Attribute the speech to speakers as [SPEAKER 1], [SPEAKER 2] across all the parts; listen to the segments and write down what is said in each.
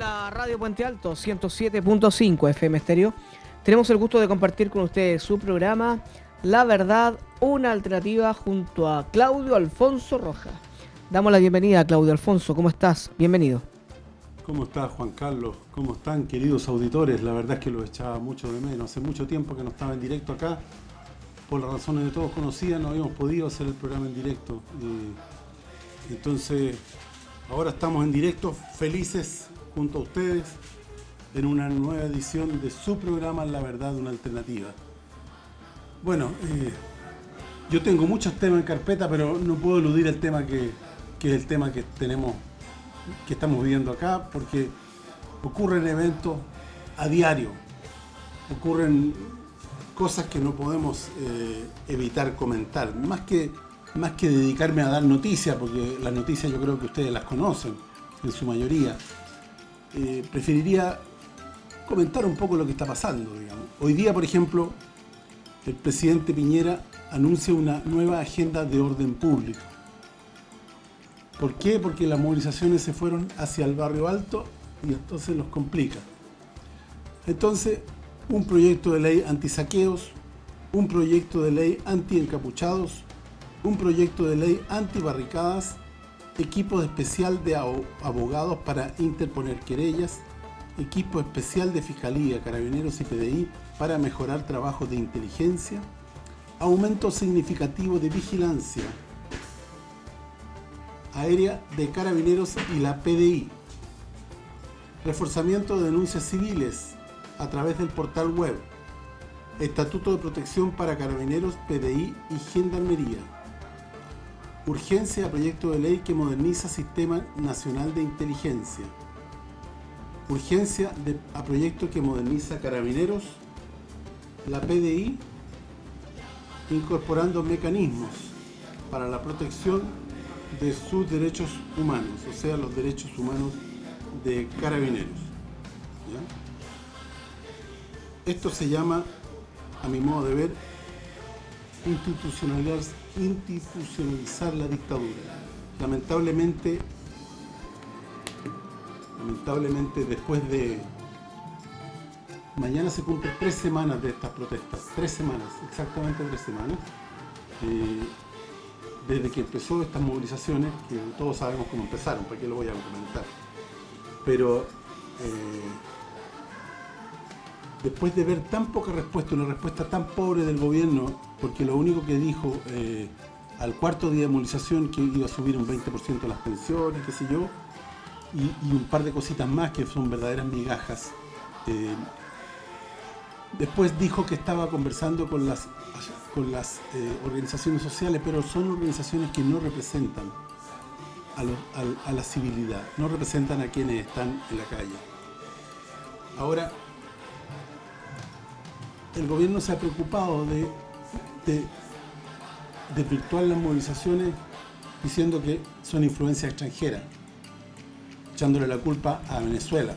[SPEAKER 1] la radio Puente Alto 107.5 FM Estéreo. Tenemos el gusto de compartir con ustedes su programa La Verdad, una alternativa junto a Claudio Alfonso Rojas. Damos la bienvenida a Claudio Alfonso. ¿Cómo estás? Bienvenido.
[SPEAKER 2] ¿Cómo estás, Juan Carlos? ¿Cómo están, queridos auditores? La verdad es que lo echaba mucho de menos. Hace mucho tiempo que no estaba en directo acá. Por las razones de todos conocidas, no habíamos podido hacer el programa en directo. entonces, ahora estamos en directo, felices junto a ustedes, en una nueva edición de su programa La Verdad, una alternativa. Bueno, eh, yo tengo muchos temas en carpeta, pero no puedo eludir el tema que, es el tema que tenemos que estamos viviendo acá, porque ocurren eventos a diario, ocurren cosas que no podemos eh, evitar comentar, más que, más que dedicarme a dar noticias, porque las noticias yo creo que ustedes las conocen en su mayoría, eh, preferiría comentar un poco lo que está pasando. Hoy día, por ejemplo, el presidente Piñera anuncia una nueva agenda de orden público ¿Por qué? Porque las movilizaciones se fueron hacia el barrio alto y entonces los complica. Entonces, un proyecto de ley anti-saqueos, un proyecto de ley anti-encapuchados, un proyecto de ley anti-barricadas, equipo especial de abogados para interponer querellas, equipo especial de Fiscalía, Carabineros y PDI para mejorar trabajos de inteligencia, aumento significativo de vigilancia, Aérea de Carabineros y la PDI. Reforzamiento de denuncias civiles a través del portal web. Estatuto de protección para Carabineros, PDI y Gendarmería. Urgencia a proyecto de ley que moderniza Sistema Nacional de Inteligencia. Urgencia a proyecto que moderniza Carabineros, la PDI, incorporando mecanismos para la protección de sus derechos humanos, o sea, los derechos humanos de carabineros. Esto se llama, a mi modo de ver, institucionalizar, institucionalizar la dictadura. Lamentablemente, lamentablemente después de... Mañana se cumplen tres semanas de estas protestas, tres semanas, exactamente tres semanas. Eh, desde que empezó estas movilizaciones, que todos sabemos cómo empezaron, para qué lo voy a comentar. Pero eh, después de ver tan poca respuesta, una respuesta tan pobre del gobierno, porque lo único que dijo eh, al cuarto día de movilización que iba a subir un 20% las pensiones, qué sé yo, y, un par de cositas más que son verdaderas migajas. Eh, después dijo que estaba conversando con las con las eh, organizaciones sociales, pero son organizaciones que no representan a, la civilidad, no representan a quienes están en la calle. Ahora, el gobierno se ha preocupado de, de, de las movilizaciones diciendo que son influencia extranjera, echándole la culpa a Venezuela.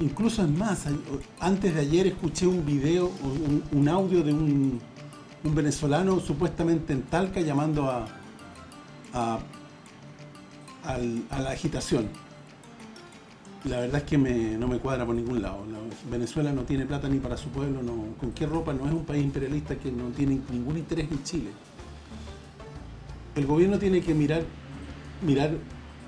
[SPEAKER 2] Incluso es más, antes de ayer escuché un video, un, audio de un, venezolano supuestamente en Talca llamando a, a, la agitación. La verdad es que no me cuadra por ningún lado. Venezuela no tiene plata ni para su pueblo, con qué ropa, no es un país imperialista que no tiene ningún interés en Chile. El gobierno tiene que mirar, mirar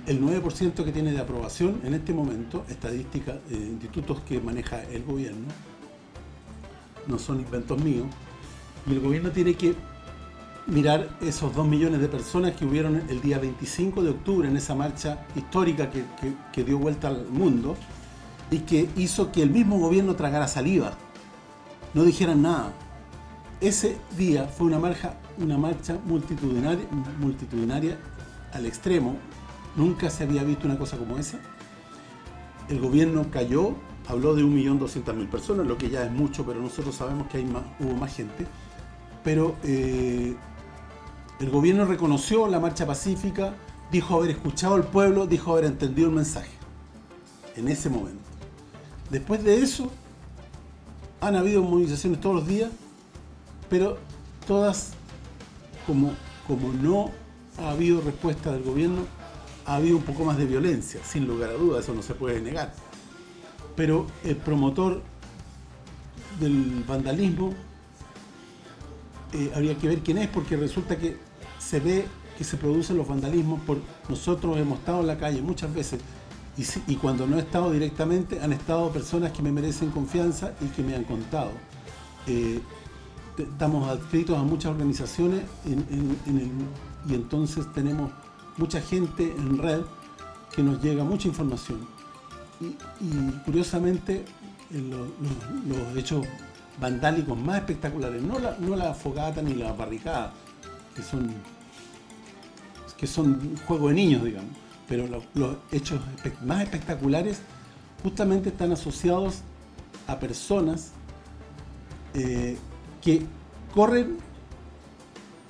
[SPEAKER 2] el 9% que tiene de aprobación en este momento, estadísticas, eh, institutos que maneja el gobierno, no son inventos míos, y el gobierno tiene que mirar esos 2 millones de personas que hubieron el día 25 de octubre en esa marcha histórica que, dio vuelta al mundo y que hizo que el mismo gobierno tragara saliva, no dijeran nada. Ese día fue una marcha, una marcha multitudinaria, multitudinaria al extremo, Nunca se había visto una cosa como esa. El gobierno cayó, habló de 1.200.000 personas, lo que ya es mucho, pero nosotros sabemos que hay más, hubo más gente. Pero eh, el gobierno reconoció la marcha pacífica, dijo haber escuchado al pueblo, dijo haber entendido el mensaje. En ese momento. Después de eso, han habido movilizaciones todos los días, pero todas, como, como no ha habido respuesta del gobierno, ha habido un poco más de violencia, sin lugar a dudas, eso no se puede negar. Pero el promotor del vandalismo eh, habría que ver quién es, porque resulta que se ve que se producen los vandalismos por nosotros hemos estado en la calle muchas veces y, cuando no he estado directamente han estado personas que me merecen confianza y que me han contado. Eh, estamos adscritos a muchas organizaciones y entonces tenemos mucha gente en red que nos llega mucha información. Y, curiosamente los, hechos vandálicos más espectaculares, no la, no la fogata ni la barricada, que son que son juegos de niños, digamos, pero los, hechos más espectaculares justamente están asociados a personas eh, que corren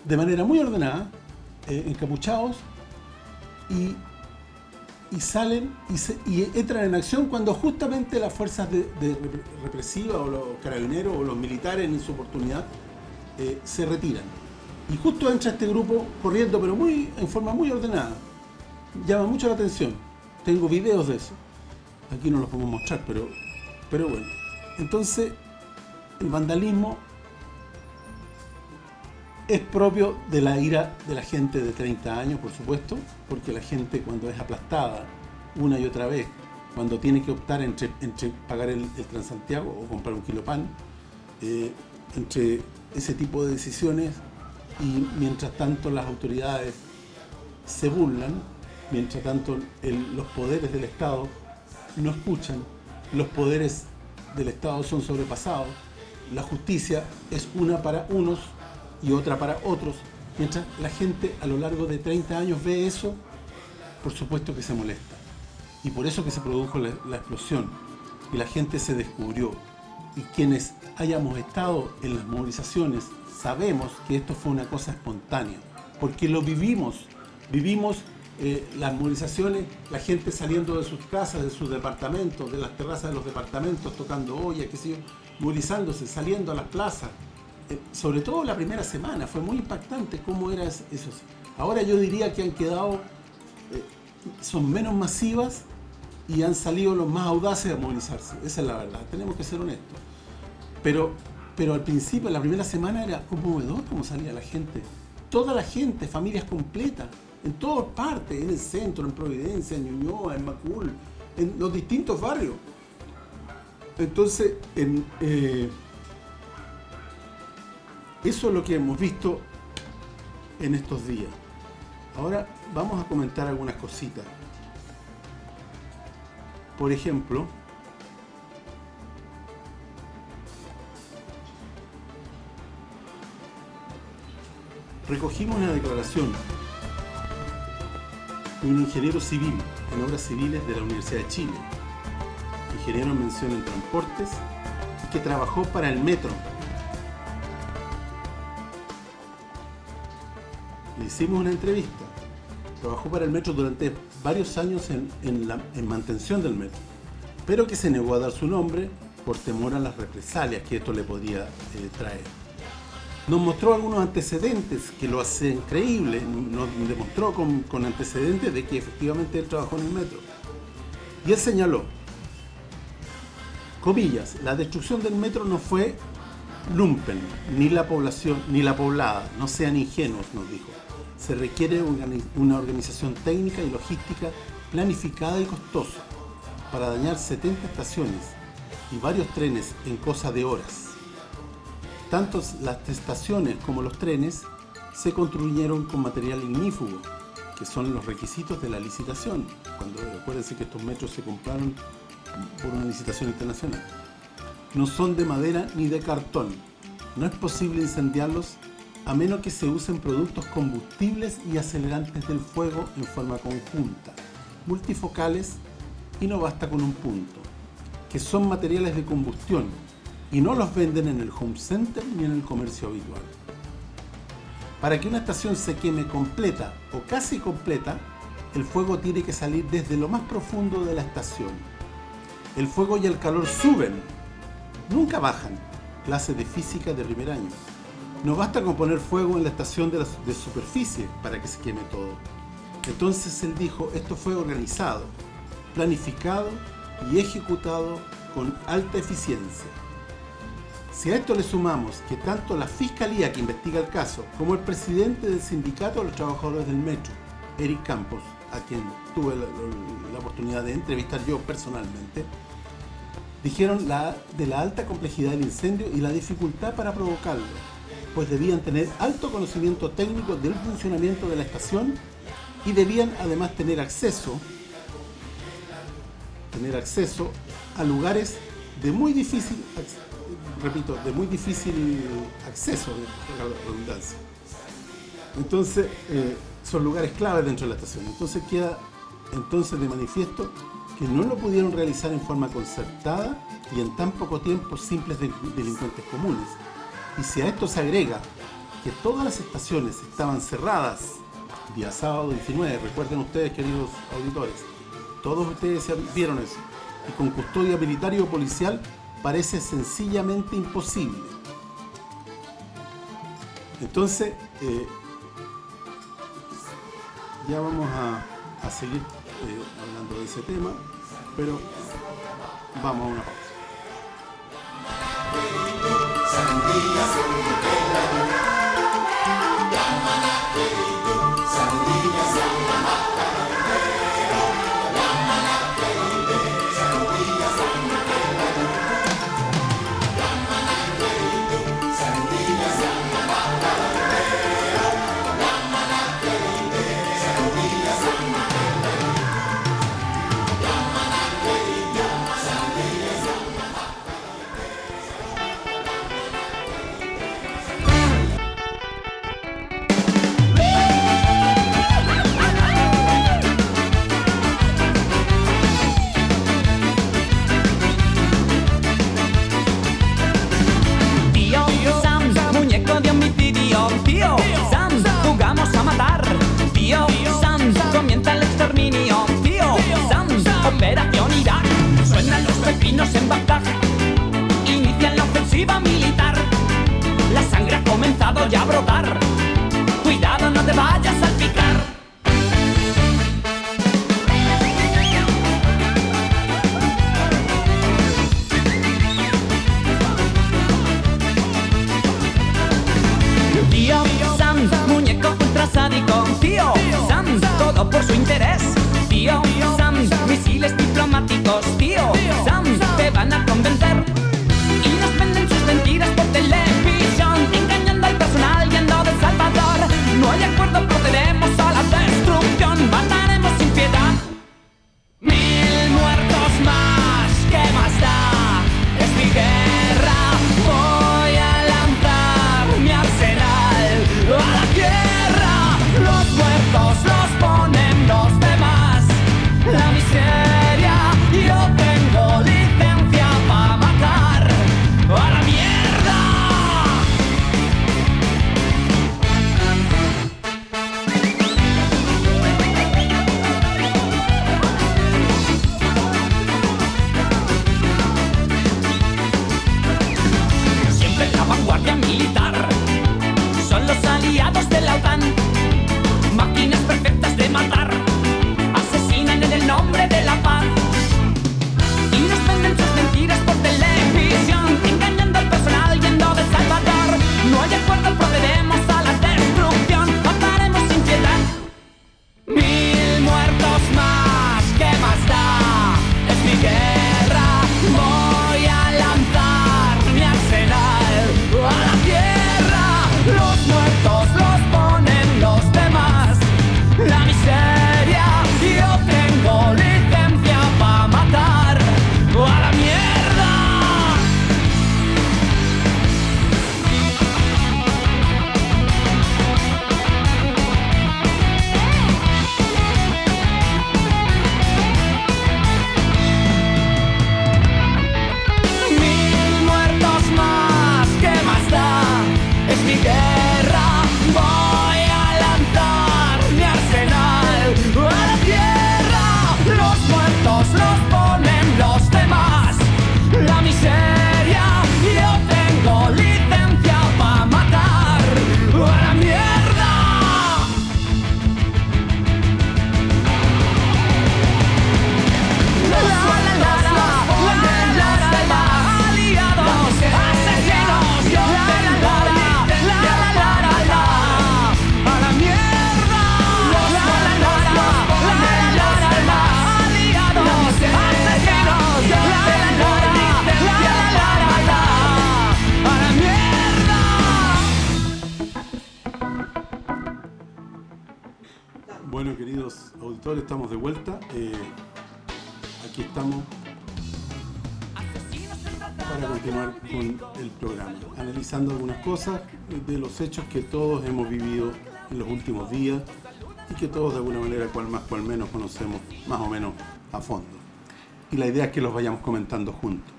[SPEAKER 2] de manera muy ordenada, eh, encapuchados, y, salen y, entran en acción cuando justamente las fuerzas de, represivas o los carabineros o los militares en su oportunidad eh, se retiran. Y justo entra este grupo corriendo, pero muy en forma muy ordenada. Llama mucho la atención. Tengo videos de eso. Aquí no los podemos mostrar, pero, pero bueno. Entonces, el vandalismo es propio de la ira de la gente de 30 años, por supuesto, porque la gente cuando es aplastada una y otra vez, cuando tiene que optar entre, pagar el, Transantiago o comprar un kilo pan, eh, entre ese tipo de decisiones y mientras tanto las autoridades se burlan, mientras tanto los poderes del Estado no escuchan, los poderes del Estado son sobrepasados, la justicia es una para unos y otra para otros, mientras la gente a lo largo de 30 años ve eso, por supuesto que se molesta. Y por eso que se produjo la, explosión, y la gente se descubrió. Y quienes hayamos estado en las movilizaciones sabemos que esto fue una cosa espontánea, porque lo vivimos, vivimos eh, las movilizaciones, la gente saliendo de sus casas, de sus departamentos, de las terrazas de los departamentos, tocando ollas, qué sé yo, movilizándose, saliendo a las plazas, sobre todo la primera semana, fue muy impactante cómo era eso. Ahora yo diría que han quedado, eh, son menos masivas y han salido los más audaces a movilizarse, esa es la verdad, tenemos que ser honestos. Pero pero al principio, la primera semana era conmovedor cómo salía la gente. Toda la gente, familias completas, en todas partes, en el centro, en Providencia, en Ñuñoa, en Macul, en los distintos barrios. Entonces, eh, eso es lo que hemos visto en estos días. Ahora vamos a comentar algunas cositas. Por ejemplo, recogimos una declaración de un ingeniero civil en obras civiles de la Universidad de Chile, ingeniero en mención en transportes, que trabajó para el metro. Le hicimos una entrevista. Trabajó para el metro durante varios años en, la, mantención del metro, pero que se negó a dar su nombre por temor a las represalias que esto le podía eh, traer nos mostró algunos antecedentes que lo hacen creíble, nos demostró con, antecedentes de que efectivamente él trabajó en el metro. Y él señaló, comillas, la destrucción del metro no fue lumpen, ni la población, ni la poblada, no sean ingenuos, nos dijo. Se requiere una organización técnica y logística planificada y costosa para dañar 70 estaciones y varios trenes en cosa de horas tanto las estaciones como los trenes se construyeron con material ignífugo, que son los requisitos de la licitación. Cuando acuérdense que estos metros se compraron por una licitación internacional. No son de madera ni de cartón. No es posible incendiarlos a menos que se usen productos combustibles y acelerantes del fuego en forma conjunta, multifocales y no basta con un punto, que son materiales de combustión y no los venden en el home center ni en el comercio habitual. Para que una estación se queme completa o casi completa, el fuego tiene que salir desde lo más profundo de la estación. El fuego y el calor suben, nunca bajan. Clase de física de primer año. No basta con poner fuego en la estación de, de superficie para que se queme todo.
[SPEAKER 3] Entonces él dijo, esto fue organizado, planificado y ejecutado con alta eficiencia. Si a esto le sumamos que tanto la fiscalía que investiga el caso como el presidente del sindicato de los trabajadores del metro, Eric Campos, a quien tuve la, oportunidad de entrevistar yo personalmente, dijeron la, de la alta complejidad del incendio y la dificultad para provocarlo, pues debían tener alto conocimiento técnico del funcionamiento de la estación y debían además tener acceso tener acceso a lugares de muy difícil repito, de muy difícil acceso a la redundancia. Entonces, eh, son lugares claves dentro de la estación. Entonces queda entonces de manifiesto que no lo pudieron realizar en forma concertada y en tan poco tiempo simples delincuentes comunes. Y si a esto se agrega que todas las estaciones estaban cerradas día sábado 19, recuerden ustedes queridos auditores, todos ustedes vieron eso, y con custodia militar o policial parece sencillamente imposible. Entonces, eh, ya vamos a, seguir hablando de ese tema, pero vamos a una pausa.
[SPEAKER 2] recuerdo procedemos. Los hechos que todos hemos vivido en los últimos días y que todos de alguna manera, cual más, cual menos, conocemos más o menos a fondo. Y la idea es que los vayamos comentando juntos.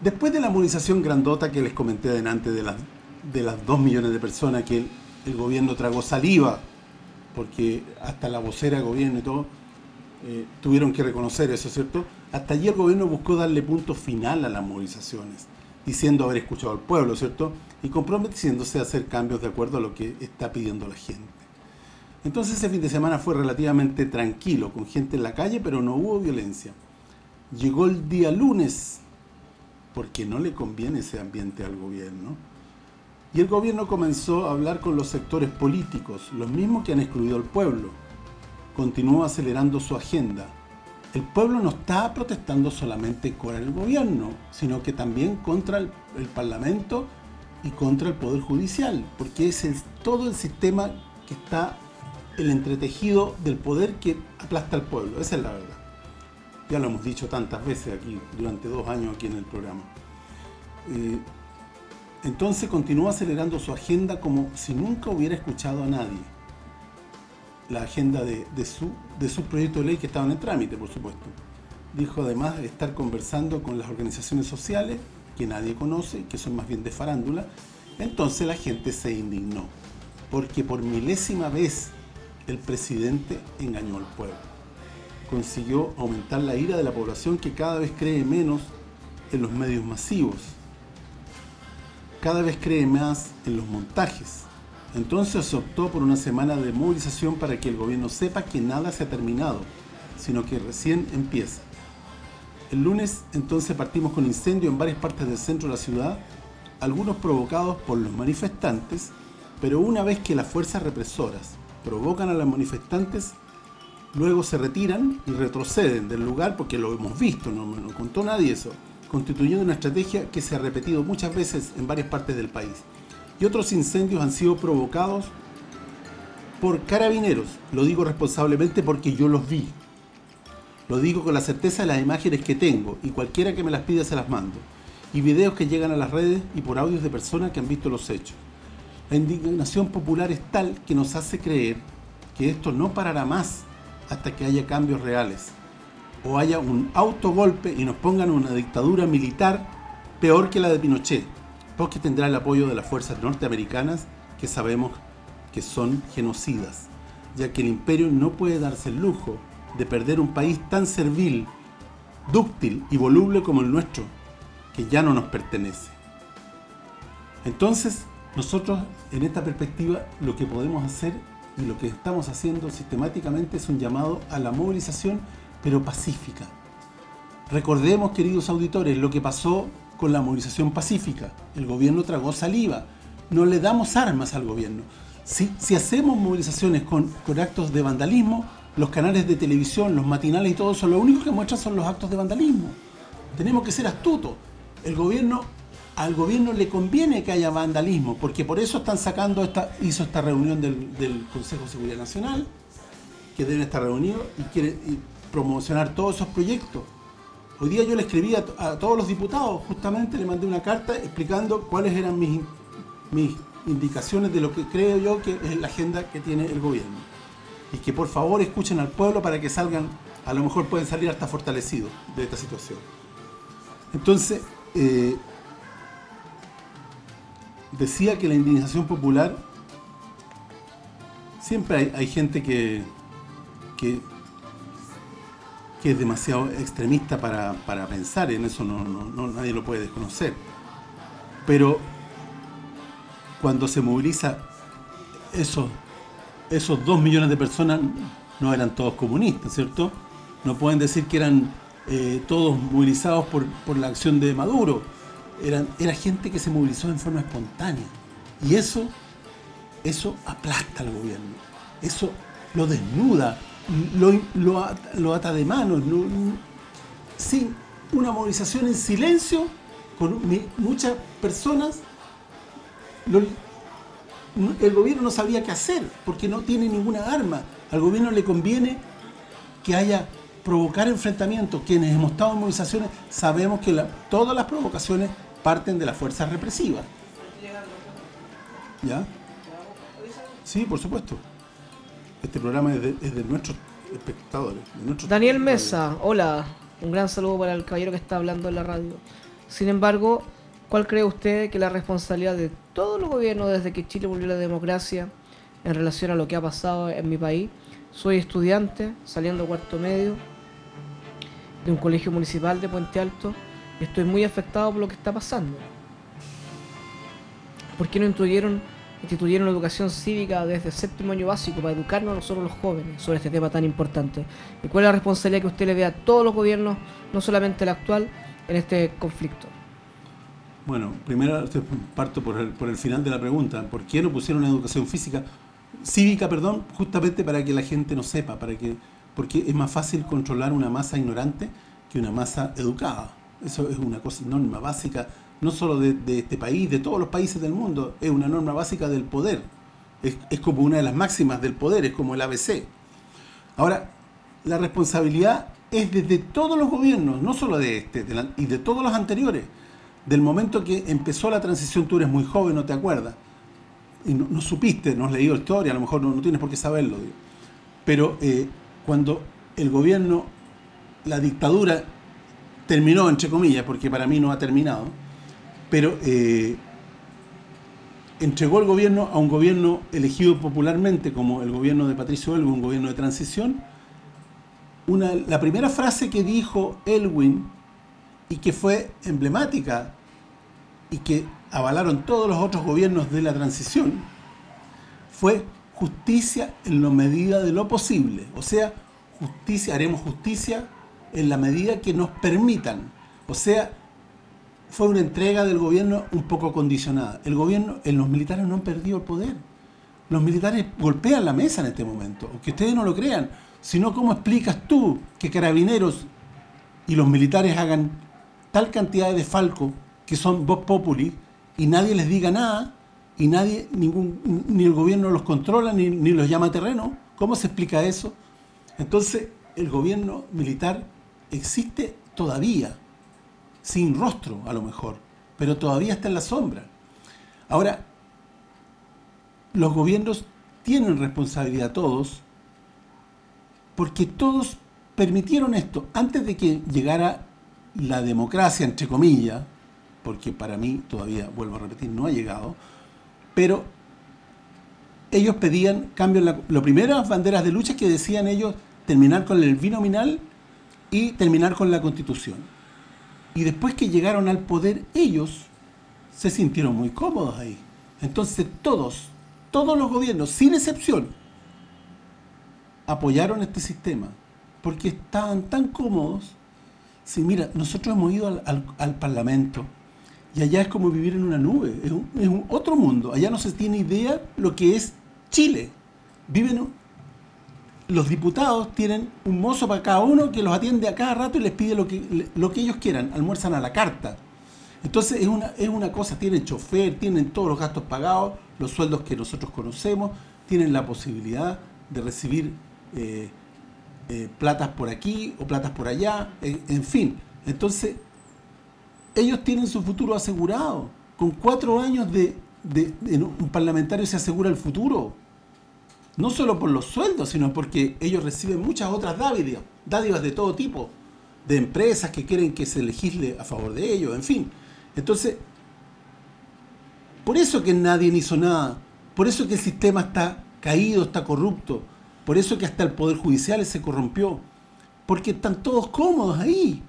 [SPEAKER 2] Después de la movilización grandota que les comenté adelante de las, de las 2 millones de personas que el, gobierno tragó saliva, porque hasta la vocera de gobierno y todo, eh, tuvieron que reconocer eso, ¿cierto? Hasta allí el gobierno buscó darle punto final a las movilizaciones, diciendo haber escuchado al pueblo, ¿cierto? Y comprometiéndose a hacer cambios de acuerdo a lo que está pidiendo la gente. Entonces ese fin de semana fue relativamente tranquilo, con gente en la calle, pero no hubo violencia. Llegó el día lunes, porque no le conviene ese ambiente al gobierno, y el gobierno comenzó a hablar con los sectores políticos, los mismos que han excluido al pueblo. Continuó acelerando su agenda, el pueblo no está protestando solamente contra el gobierno, sino que también contra el, Parlamento y contra el Poder Judicial, porque es todo el sistema que está el entretejido del poder que aplasta al pueblo, esa es la verdad. Ya lo hemos dicho tantas veces aquí, durante dos años aquí en el programa. Eh, entonces continuó acelerando su agenda como si nunca hubiera escuchado a nadie la agenda de, su, de sus proyectos de ley que estaban en trámite, por supuesto. Dijo además de estar conversando con las organizaciones sociales, que nadie conoce, que son más bien de farándula. Entonces la gente se indignó, porque por milésima vez el presidente engañó al pueblo. Consiguió aumentar la ira de la población que cada vez cree menos en los medios masivos. Cada vez cree más en los montajes, entonces se optó por una semana de movilización para que el gobierno sepa que nada se ha terminado, sino que recién empieza. El lunes entonces partimos con incendios en varias partes del centro de la ciudad, algunos provocados por los manifestantes, pero una vez que las fuerzas represoras provocan a los manifestantes, luego se retiran y retroceden del lugar, porque lo hemos visto, no, no contó nadie eso, constituyendo una estrategia que se ha repetido muchas veces en varias partes del país y otros incendios han sido provocados por carabineros. Lo digo responsablemente porque yo los vi. Lo digo con la certeza de las imágenes que tengo y cualquiera que me las pida se las mando. Y videos que llegan a las redes y por audios de personas que han visto los hechos. La indignación popular es tal que nos hace creer que esto no parará más hasta que haya cambios reales. O haya un autogolpe y nos pongan una dictadura militar peor que la de Pinochet que tendrá el apoyo de las fuerzas norteamericanas que sabemos que son genocidas, ya que el imperio no puede darse el lujo de perder un país tan servil, dúctil y voluble como el nuestro, que ya no nos pertenece. Entonces, nosotros en esta perspectiva lo que podemos hacer y lo que estamos haciendo sistemáticamente es un llamado a la movilización, pero pacífica. Recordemos, queridos auditores, lo que pasó con la movilización pacífica. El gobierno tragó saliva. No le damos armas al gobierno. Si, hacemos movilizaciones con, actos de vandalismo, los canales de televisión, los matinales y todo eso, lo único que muestran son los actos de vandalismo. Tenemos que ser astutos. El gobierno, al gobierno le conviene que haya vandalismo, porque por eso están sacando esta, hizo esta reunión del, Consejo de Seguridad Nacional, que deben estar reunidos y quiere promocionar todos esos proyectos. Hoy día yo le escribí a, todos los diputados, justamente le mandé una carta explicando cuáles eran mis, mis indicaciones de lo que creo yo que es la agenda que tiene el gobierno. Y que por favor escuchen al pueblo para que salgan, a lo mejor pueden salir hasta fortalecidos de esta situación. Entonces, eh, decía que la indignación popular, siempre hay, gente que, que que es demasiado extremista para, pensar, en eso no, nadie lo puede desconocer. Pero cuando se moviliza esos, esos dos millones de personas, no eran todos comunistas, ¿cierto? No pueden decir que eran eh, todos movilizados por, por, la acción de Maduro. Eran, era gente que se movilizó en forma espontánea. Y eso, eso aplasta al gobierno. Eso lo desnuda, lo, ata de manos, sin una movilización en silencio, con muchas personas, el gobierno no sabía qué hacer, porque no tiene ninguna arma. Al gobierno le conviene que haya provocar enfrentamientos. Quienes hemos estado en movilizaciones sabemos que todas las provocaciones parten de las fuerzas represivas. ¿Ya? Sí, por supuesto. Este programa es de, nuestros espectadores.
[SPEAKER 1] Daniel Mesa, hola. Un gran saludo para el caballero que está hablando en la radio. Sin embargo, ¿cuál cree usted que la responsabilidad de todos los gobiernos desde que Chile volvió a la democracia en relación a lo que ha pasado en mi país? Soy estudiante, saliendo cuarto medio de un colegio municipal de Puente Alto y estoy muy afectado por lo que está pasando. ¿Por qué no instituyeron, instituyeron educación cívica desde el séptimo año básico para educarnos nosotros los jóvenes sobre este tema tan importante? ¿Y cuál es la responsabilidad que usted le ve a todos los gobiernos, no solamente el actual, en este conflicto?
[SPEAKER 2] Bueno, primero parto por el, por el final de la pregunta. ¿Por qué no pusieron educación física? Cívica, perdón, justamente para que la gente no sepa, para que porque es más fácil controlar una masa ignorante que una masa educada. Eso es una cosa norma básica, no solo de, este país, de todos los países del mundo, es una norma básica del poder. Es, como una de las máximas del poder, es como el ABC. Ahora, la responsabilidad es desde todos los gobiernos, no solo de este, y de todos los anteriores. Del momento que empezó la transición, tú eres muy joven, no te acuerdas. Y no, supiste, no has leído historia, a lo mejor no, tienes por qué saberlo. Pero eh, cuando el gobierno, la dictadura, terminó, entre comillas, porque para mí no ha terminado, pero eh, entregó el gobierno a un gobierno elegido popularmente, como el gobierno de Patricio Elwin, un gobierno de transición, la primera frase que dijo Elwin y que fue emblemática y que avalaron todos los otros gobiernos de la transición fue justicia en la medida de lo posible. O sea, justicia haremos justicia en la medida que nos permitan. O sea, fue una entrega del gobierno un poco condicionada. El gobierno, los militares no han perdido el poder. Los militares golpean la mesa en este momento. Aunque ustedes no lo crean, sino cómo explicas tú que carabineros y los militares hagan tal cantidad de falco que son voz populi y nadie les diga nada y nadie, ningún, ni el gobierno los controla ni, ni los llama a terreno. ¿Cómo se explica eso? Entonces, el gobierno militar existe todavía, sin rostro a lo mejor, pero todavía está en la sombra. Ahora, los gobiernos tienen responsabilidad todos porque todos permitieron esto. Antes de que llegara la democracia, entre comillas, porque para mí todavía, vuelvo a repetir, no ha llegado, pero ellos pedían cambios. Lo primero, primeras banderas de lucha que decían ellos terminar con el binominal y terminar con la constitución. Y después que llegaron al poder, ellos se sintieron muy cómodos ahí. Entonces todos, todos los gobiernos, sin excepción, apoyaron este sistema porque estaban tan cómodos. Si mira, nosotros hemos ido al, Parlamento y allá es como vivir en una nube, es un, otro mundo. Allá no se tiene idea lo que es Chile. Viven los diputados tienen un mozo para cada uno que los atiende a cada rato y les pide lo que lo que ellos quieran, almuerzan a la carta. Entonces es una es una cosa, tienen chofer, tienen todos los gastos pagados, los sueldos que nosotros conocemos, tienen la posibilidad de recibir eh, eh, platas por aquí o platas por allá, en fin. Entonces, ellos tienen su futuro asegurado. Con cuatro años de, un parlamentario se asegura el futuro. No solo por los sueldos, sino porque ellos reciben muchas otras dádivas, dádivas de todo tipo, de empresas que quieren que se legisle a favor de ellos, en fin. Entonces, por eso que nadie hizo nada, por eso que el sistema está caído, está corrupto, por eso que hasta el Poder Judicial se corrompió. Porque están todos cómodos ahí.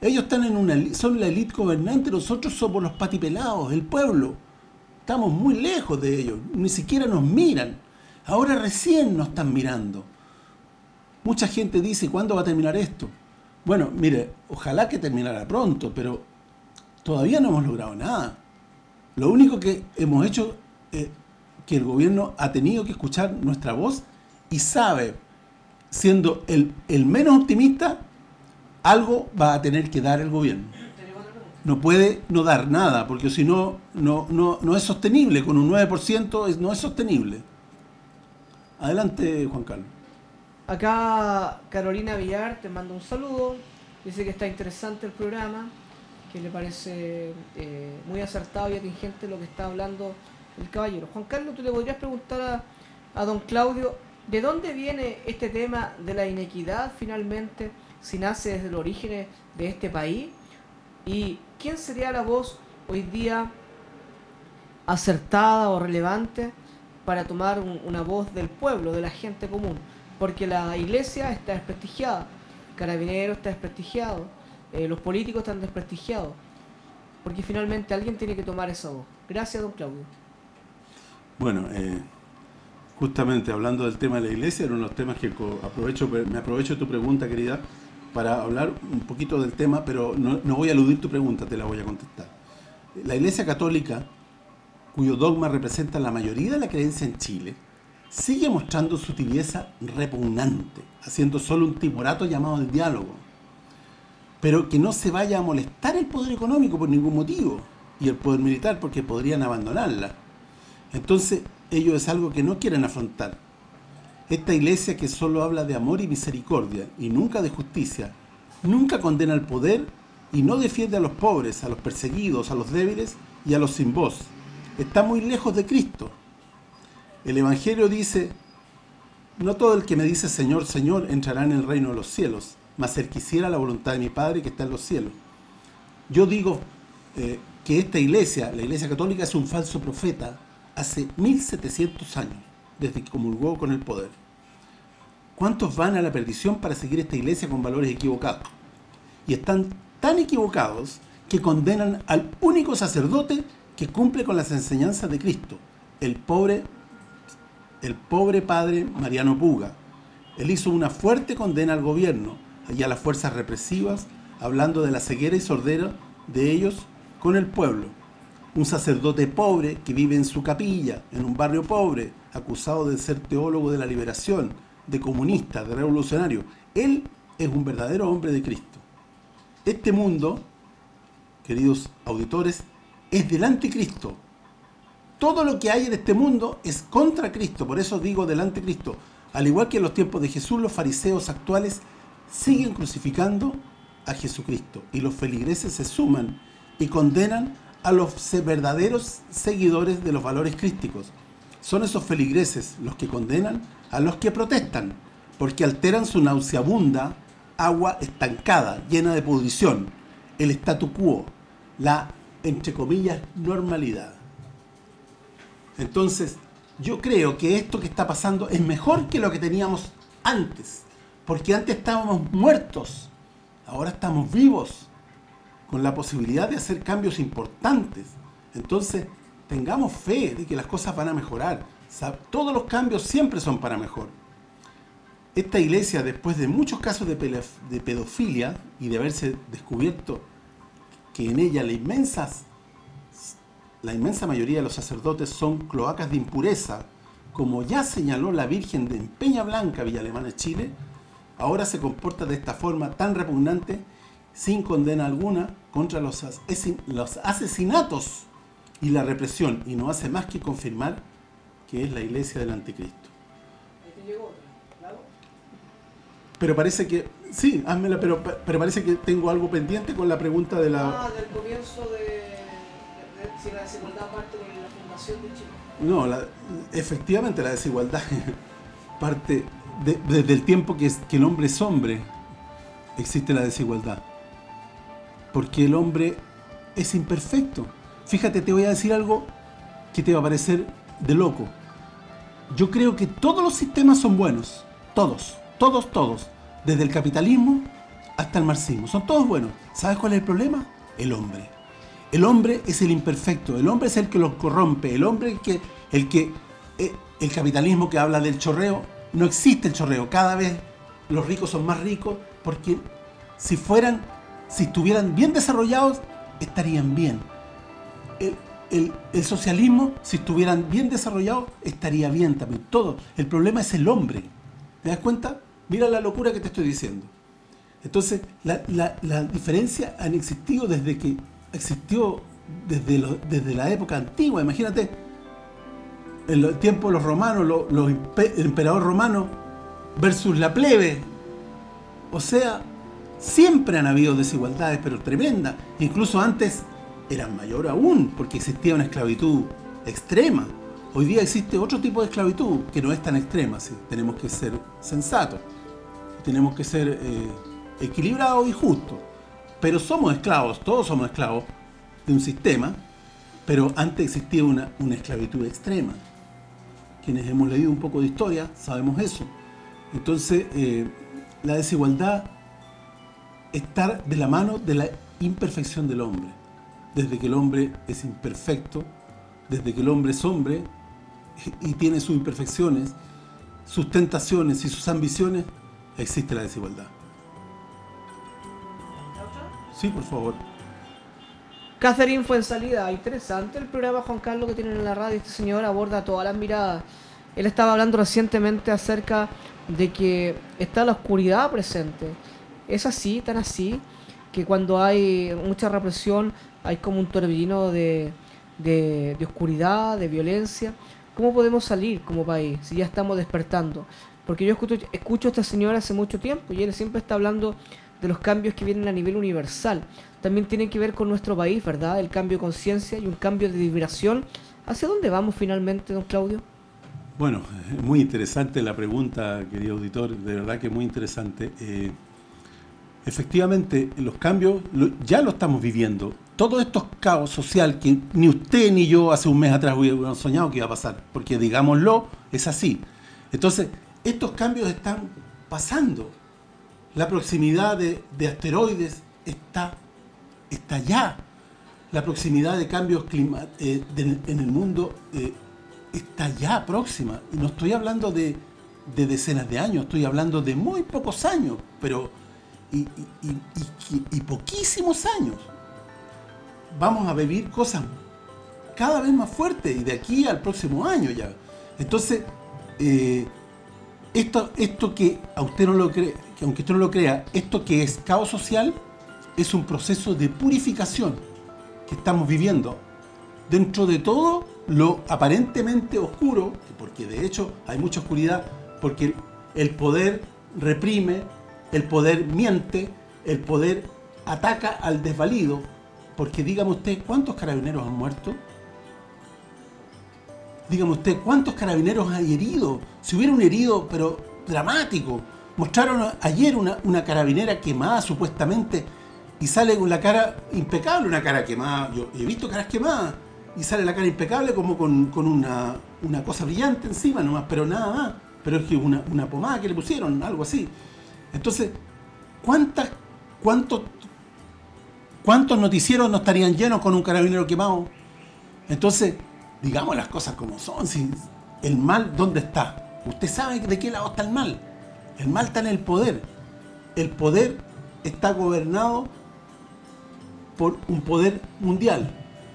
[SPEAKER 2] Ellos están en una son la élite gobernante, nosotros somos los patipelados, el pueblo. Estamos muy lejos de ellos, ni siquiera nos miran. Ahora recién nos están mirando. Mucha gente dice, ¿cuándo va a terminar esto? Bueno, mire, ojalá que terminara pronto, pero todavía no hemos logrado nada. Lo único que hemos hecho es que el gobierno ha tenido que escuchar nuestra voz y sabe, siendo el, menos optimista, algo va a tener que dar el gobierno. No puede no dar nada, porque si no, no, no, es sostenible. Con un 9% no es sostenible. Adelante, Juan Carlos.
[SPEAKER 1] acá Carolina Villar te manda un saludo. Dice que está interesante el programa, que le parece eh, muy acertado y atingente lo que está hablando el caballero. Juan Carlos, tú le podrías preguntar a, a don Claudio, ¿de dónde viene este tema de la inequidad finalmente, si nace desde los orígenes de este país? ¿Y quién sería la voz hoy día acertada o relevante para tomar una voz del pueblo, de la gente común? Porque la iglesia está desprestigiada, Carabinero está desprestigiado, eh, los políticos están desprestigiados, porque finalmente alguien tiene que tomar esa voz. Gracias, don Claudio.
[SPEAKER 2] Bueno, eh, justamente hablando del tema de la iglesia, era uno de los temas que aprovecho, me aprovecho tu pregunta, querida, para hablar un poquito del tema, pero no, no voy a aludir tu pregunta, te la voy a contestar. La iglesia católica, cuyo dogma representa la mayoría de la creencia en Chile, sigue mostrando su tibieza repugnante, haciendo solo un timorato llamado el diálogo. Pero que no se vaya a molestar el poder económico por ningún motivo, y el poder militar porque podrían abandonarla. Entonces, ellos es algo que no quieren afrontar. Esta iglesia que solo habla de amor y misericordia, y nunca de justicia, nunca condena el poder y no defiende a los pobres, a los perseguidos, a los débiles y a los sin voz. Está muy lejos de Cristo, el Evangelio dice, no todo el que me dice Señor, Señor, entrará en el reino de los cielos, mas el que hiciera la voluntad de mi Padre que está en los cielos. Yo digo eh, que esta iglesia, la iglesia católica, es un falso profeta hace 1700 años, desde que comulgó con el poder. ¿Cuántos van a la perdición para seguir esta iglesia con valores equivocados? Y están tan equivocados que condenan al único sacerdote que cumple con las enseñanzas de Cristo, el pobre el pobre padre Mariano Puga. Él hizo una fuerte condena al gobierno y a las fuerzas represivas, hablando de la ceguera y sordera de ellos con el pueblo. Un sacerdote pobre que vive en su capilla, en un barrio pobre, acusado de ser teólogo de la liberación, de comunista, de revolucionario. Él es un verdadero hombre de Cristo. Este mundo, queridos auditores, es del anticristo, todo lo que hay en este mundo es contra Cristo, por eso digo delante Cristo. Al igual que en los tiempos de Jesús, los fariseos actuales siguen crucificando a Jesucristo y los feligreses se suman y condenan a los verdaderos seguidores de los valores crísticos. Son esos feligreses los que condenan a los que protestan, porque alteran su nauseabunda agua estancada, llena de pudrición, el statu quo, la, entre comillas, normalidad. Entonces, yo creo que esto que está pasando es mejor que lo que teníamos antes. Porque antes estábamos muertos, ahora estamos vivos, con la posibilidad de hacer cambios importantes. Entonces, tengamos fe de que las cosas van a mejorar. todos los cambios siempre son para mejor. Esta iglesia, después de muchos casos de pedofilia y de haberse descubierto que en ella la inmensas la inmensa mayoría de los sacerdotes son cloacas de impureza, como ya señaló la Virgen de Peña Blanca, Villa Alemana, Chile, ahora se comporta de esta forma tan repugnante, sin condena alguna, contra los, asesinatos y la represión, y no hace más que confirmar que es la iglesia del anticristo. Pero parece que, sí, házmela, pero, pero parece que tengo algo pendiente con la pregunta de
[SPEAKER 1] la... Ah, del comienzo de si la desigualdad parte de la fundación de Chile. No,
[SPEAKER 2] efectivamente la desigualdad parte desde el tiempo que, que el hombre es hombre, existe la desigualdad. Porque el hombre es imperfecto. Fíjate, te voy a decir algo que te va a parecer de loco. Yo creo que todos los sistemas son buenos. Todos, todos, todos. Desde el capitalismo hasta el marxismo. Son todos buenos. ¿Sabes cuál es el problema? El hombre. El hombre es el imperfecto, el hombre es el que los corrompe, el hombre que el que eh, el capitalismo que habla del chorreo, no existe el chorreo, cada vez los ricos son más ricos porque si fueran si estuvieran bien desarrollados estarían bien. El, el socialismo, si estuvieran bien desarrollados, estaría bien también. Todo. El problema es el hombre. ¿Te das cuenta? Mira la locura que te estoy diciendo. Entonces, la, la, la diferencia han existido desde que existió desde, desde la época antigua. Imagínate, en el tiempo de los romanos, los, el emperador romano versus la plebe. O sea, siempre han habido desigualdades, pero tremendas. Incluso antes eran mayor aún, porque existía una esclavitud extrema. Hoy día existe otro tipo de esclavitud que no es tan extrema, ¿sí? tenemos que ser sensatos, tenemos que ser eh, equilibrados y justos. Pero somos esclavos, todos somos esclavos de un sistema, pero antes existía una, una esclavitud extrema. Quienes hemos leído un poco de historia sabemos eso. Entonces, eh, la desigualdad está de la mano de la imperfección del hombre. Desde que el hombre es imperfecto, desde que el hombre es hombre y tiene sus imperfecciones, sus tentaciones y sus ambiciones, existe la desigualdad. Sí, por favor.
[SPEAKER 1] Catherine fue en salida. Interesante el programa Juan Carlos que tienen en la radio. Este señor aborda todas las miradas. Él estaba hablando recientemente acerca de que está la oscuridad presente. Es así, tan así, que cuando hay mucha represión hay como un torbellino de, de, oscuridad, de violencia. ¿Cómo podemos salir como país si ya estamos despertando? Porque yo escucho, escucho a esta señora hace mucho tiempo y él siempre está hablando de los cambios que vienen a nivel universal. También tienen que ver con nuestro país, ¿verdad? El cambio de conciencia y un cambio de vibración. ¿Hacia dónde vamos finalmente, don Claudio?
[SPEAKER 2] Bueno, muy interesante la pregunta, querido auditor, de verdad que muy interesante. Eh, efectivamente, los cambios ya lo estamos viviendo. Todos estos caos social que ni usted ni yo hace un mes atrás hubieran soñado que iba a pasar, porque digámoslo, es así. Entonces, estos cambios están pasando la proximidad de, asteroides está, está ya. La proximidad de cambios eh, en el mundo eh, está ya próxima. Y no estoy hablando de, decenas de años, estoy hablando de muy pocos años, pero y, y, poquísimos años. Vamos a vivir cosas cada vez más fuertes y de aquí al próximo año ya. Entonces, eh, esto, esto que a usted no lo cree, que aunque usted no lo crea, esto que es caos social es un proceso de purificación que estamos viviendo. Dentro de todo lo aparentemente oscuro, porque de hecho hay mucha oscuridad, porque el poder reprime, el poder miente, el poder ataca al desvalido, porque dígame usted, ¿cuántos carabineros han muerto? Dígame usted, ¿cuántos carabineros hay heridos? Si hubiera un herido, pero dramático, Mostraron ayer una, una carabinera quemada supuestamente y sale con la cara impecable, una cara quemada. Yo he visto caras quemadas y sale la cara impecable como con, una, cosa brillante encima nomás, pero nada más. Pero es que una, una pomada que le pusieron, algo así. Entonces, ¿cuántas, cuántos, ¿cuántos noticieros no estarían llenos con un carabinero quemado? Entonces, digamos las cosas como son. Si el mal, ¿dónde está? Usted sabe de qué lado está el mal. El mal está en el poder. El poder está gobernado por un poder mundial.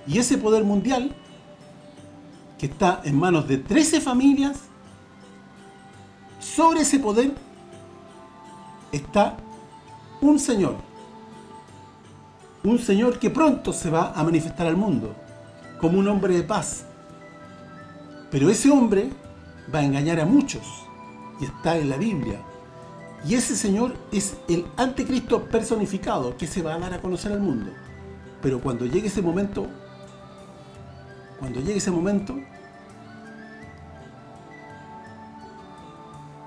[SPEAKER 2] Y ese poder mundial, que está en manos de 13 familias, sobre ese poder está un señor. Un señor que pronto se va a manifestar al mundo como un hombre de paz. Pero ese hombre va a engañar a muchos. Y está en la Biblia. Y ese Señor es el anticristo personificado que se va a dar a conocer al mundo. Pero cuando llegue ese momento, cuando llegue ese momento,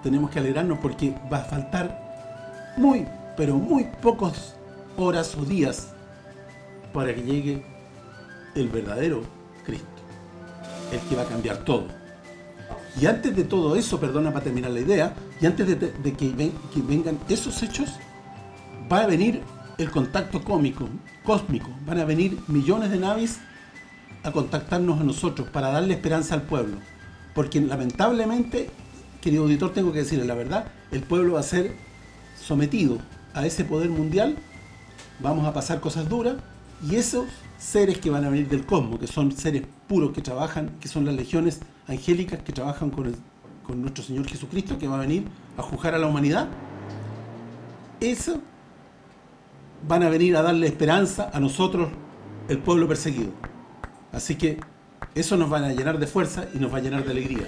[SPEAKER 2] tenemos que alegrarnos porque va a faltar muy, pero muy pocos horas o días para que llegue el verdadero el que va a cambiar todo. Y antes de todo eso, perdona para terminar la idea, y antes de, que, vengan esos hechos, va a venir el contacto cómico, cósmico. Van a venir millones de naves a contactarnos a nosotros para darle esperanza al pueblo. Porque lamentablemente, querido auditor, tengo que decirle la verdad, el pueblo va a ser sometido a ese poder mundial, vamos a pasar cosas duras, y esos seres que van a venir del cosmos, que son seres puros que trabajan, que son las legiones angélicas que trabajan con, con nuestro Señor Jesucristo, que va a venir a juzgar a la humanidad, eso van a venir a darle esperanza a nosotros, el pueblo perseguido. Así que eso nos va a llenar de fuerza y nos va a llenar de alegría.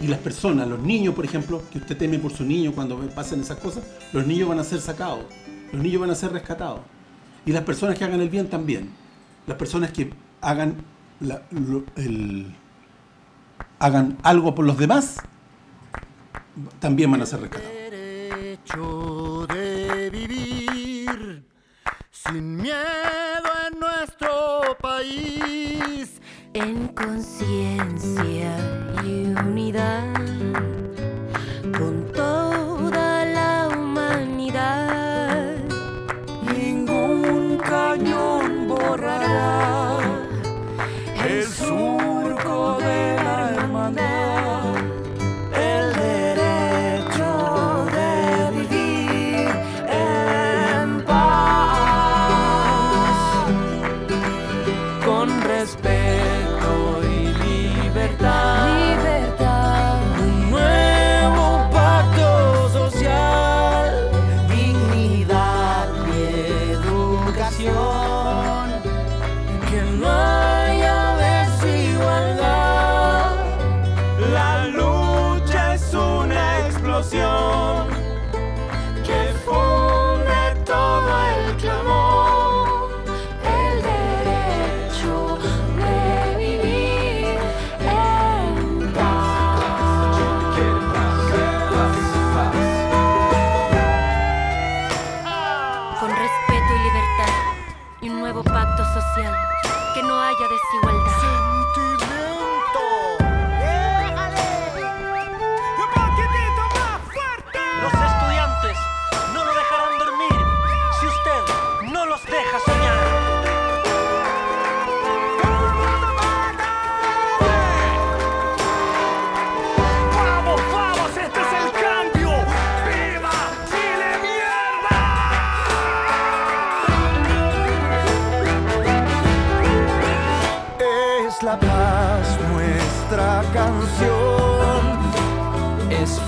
[SPEAKER 2] y las personas, los niños, por ejemplo, que usted teme por su niño cuando pasen esas cosas, los niños van a ser sacados, los niños van a ser rescatados. Y las personas que hagan el bien también. Las personas que hagan, hagan algo por los demás, también van a ser rescatados.
[SPEAKER 3] Derecho de vivir sin miedo en nuestro país,
[SPEAKER 4] en conciencia y unidad,
[SPEAKER 3] Es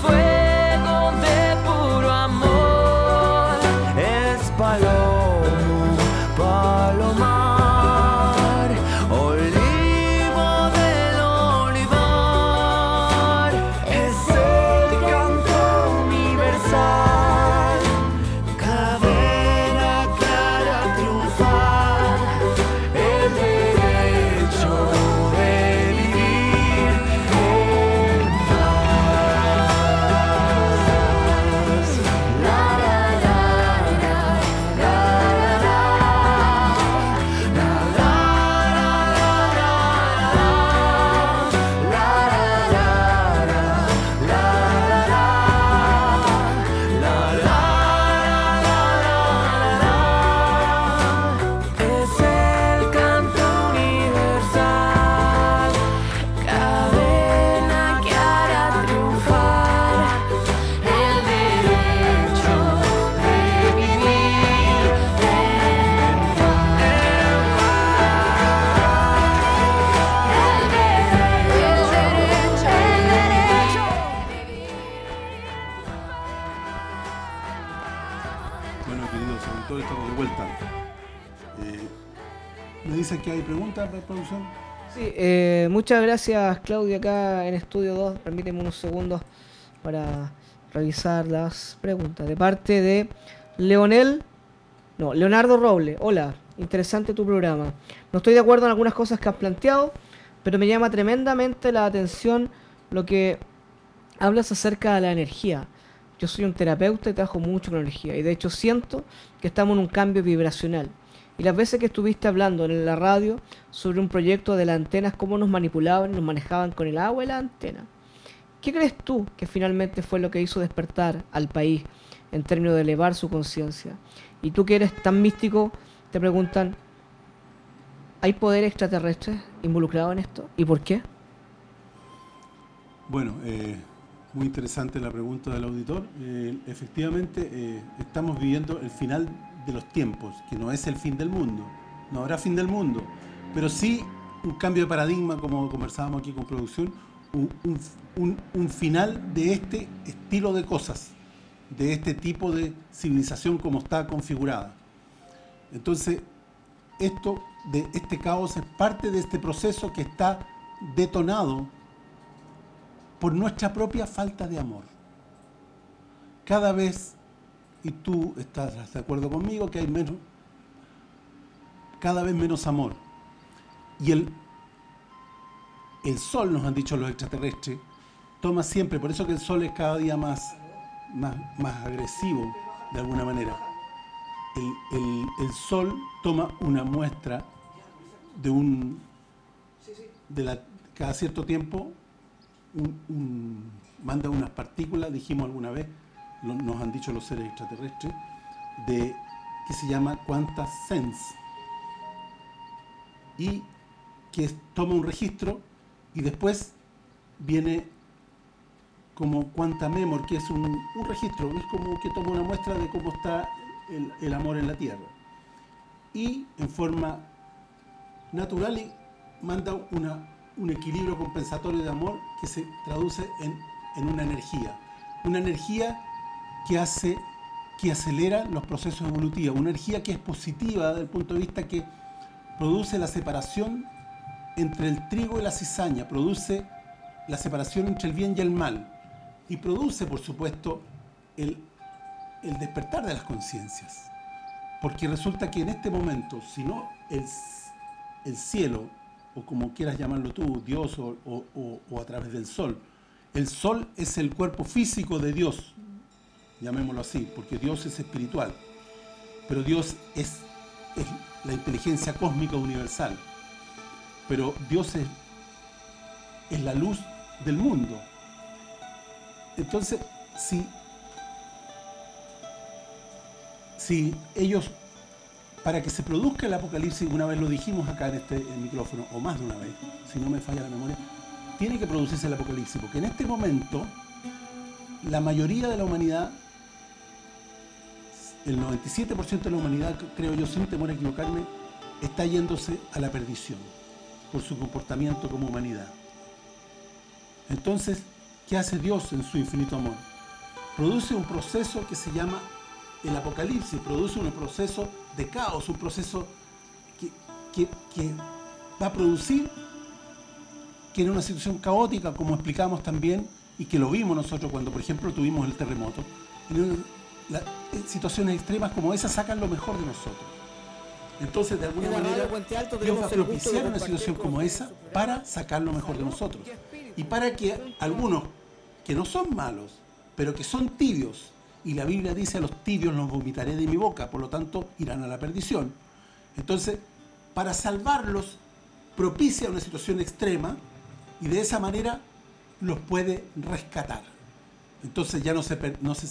[SPEAKER 1] muchas gracias Claudia acá en Estudio 2. Permíteme unos segundos para revisar las preguntas. De parte de Leonel, no, Leonardo Roble. Hola, interesante tu programa. No estoy de acuerdo en algunas cosas que has planteado, pero me llama tremendamente la atención lo que hablas acerca de la energía. Yo soy un terapeuta y trabajo mucho con energía y de hecho siento que estamos en un cambio vibracional. Y las veces que estuviste hablando en la radio sobre un proyecto de las antenas, cómo nos manipulaban nos manejaban con el agua y la antena. ¿Qué crees tú que finalmente fue lo que hizo despertar al país en términos de elevar su conciencia? Y tú que eres tan místico, te preguntan, ¿hay poder extraterrestre involucrado en esto? ¿Y por qué?
[SPEAKER 2] Bueno, eh, muy interesante la pregunta del auditor. Eh, efectivamente, eh, estamos viviendo el final de los tiempos, que no es el fin del mundo. No habrá fin del mundo, pero sí un cambio de paradigma, como conversábamos aquí con producción, un, un- un- final de este estilo de cosas, de este tipo de civilización como está configurada. Entonces, esto de este caos es parte de este proceso que está detonado por nuestra propia falta de amor. Cada vez, y tú estás de acuerdo conmigo, que hay menos, cada vez menos amor. Y el, el sol, nos han dicho los extraterrestres, toma siempre, por eso que el sol es cada día más, más, más agresivo, de alguna manera. El, el- el sol toma una muestra de un de la, cada cierto tiempo manda unas partículas, dijimos alguna vez, nos han dicho los seres extraterrestres, de que se llama Quanta Sense y que toma un registro y después viene como Quanta Memor, que es un, un registro, es como que toma una muestra de cómo está el, el amor en la Tierra. Y en forma natural y manda una, un equilibrio compensatorio de amor que se traduce en, en una energía. Una energía que hace que acelera los procesos evolutivos, una energía que es positiva desde el punto de vista que produce la separación entre el trigo y la cizaña, produce la separación entre el bien y el mal y produce, por supuesto, el, el despertar de las conciencias. Porque resulta que en este momento, si no el, el cielo, o como quieras llamarlo tú, Dios o, o- a través del sol, el sol es el cuerpo físico de Dios, llamémoslo así, porque Dios es espiritual, pero Dios es, la inteligencia cósmica universal, pero Dios es, la luz del mundo. Entonces, si si ellos, para que se produzca el apocalipsis, una vez lo dijimos acá en este micrófono, o más de una vez, si no me falla la memoria, tiene que producirse el apocalipsis, porque en este momento la mayoría de la humanidad, el 97% de la humanidad, creo yo, sin temor a equivocarme, está yéndose a la perdición por su comportamiento como humanidad. Entonces, ¿qué hace Dios en su infinito amor? Produce un proceso que se llama el apocalipsis, produce un proceso de caos, un proceso que, va a producir que en una situación caótica, como explicamos también, y que lo vimos nosotros cuando, por ejemplo, tuvimos el terremoto, en una- la- en situaciones extremas como esa sacan lo mejor de nosotros. Entonces, de alguna
[SPEAKER 1] En
[SPEAKER 2] manera,
[SPEAKER 1] Alto
[SPEAKER 2] Dios va a propiciar una situación como esa para sacar lo mejor de nosotros. Y para que algunos que no son malos, pero que son tibios, y la Biblia dice a los tibios los vomitaré de mi boca, por lo tanto irán a la perdición. Entonces, para salvarlos, propicia una situación extrema y de esa manera los puede rescatar. Entonces ya no se, no se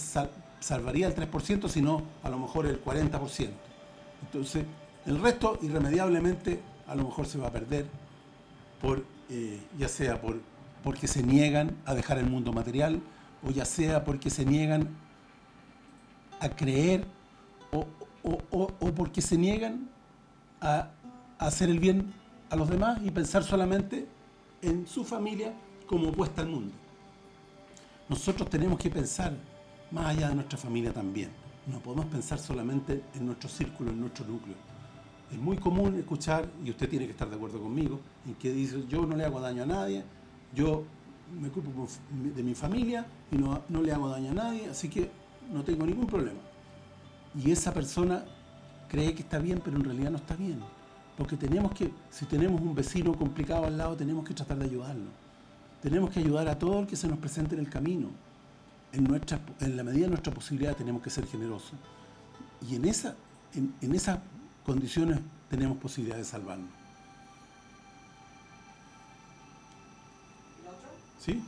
[SPEAKER 2] salvaría el 3%, sino a lo mejor el 40%. Entonces, el resto irremediablemente a lo mejor se va a perder por eh, ya sea por porque se niegan a dejar el mundo material o ya sea porque se niegan a creer o, o- o- o porque se niegan a, a hacer el bien a los demás y pensar solamente en su familia como opuesta al mundo. Nosotros tenemos que pensar más allá de nuestra familia también. No podemos pensar solamente en nuestro círculo, en nuestro núcleo. Es muy común escuchar, y usted tiene que estar de acuerdo conmigo, en que dice, yo no le hago daño a nadie, yo me f- de mi familia y no, no le hago daño a nadie, así que no tengo ningún problema. Y esa persona cree que está bien, pero en realidad no está bien. Porque tenemos que, si tenemos un vecino complicado al lado, tenemos que tratar de ayudarlo. Tenemos que ayudar a todo el que se nos presente en el camino. En, nuestra, en la medida de nuestra posibilidad tenemos que ser generosos. Y en, esa, en, en esas condiciones tenemos posibilidad de salvarnos. ¿Sí?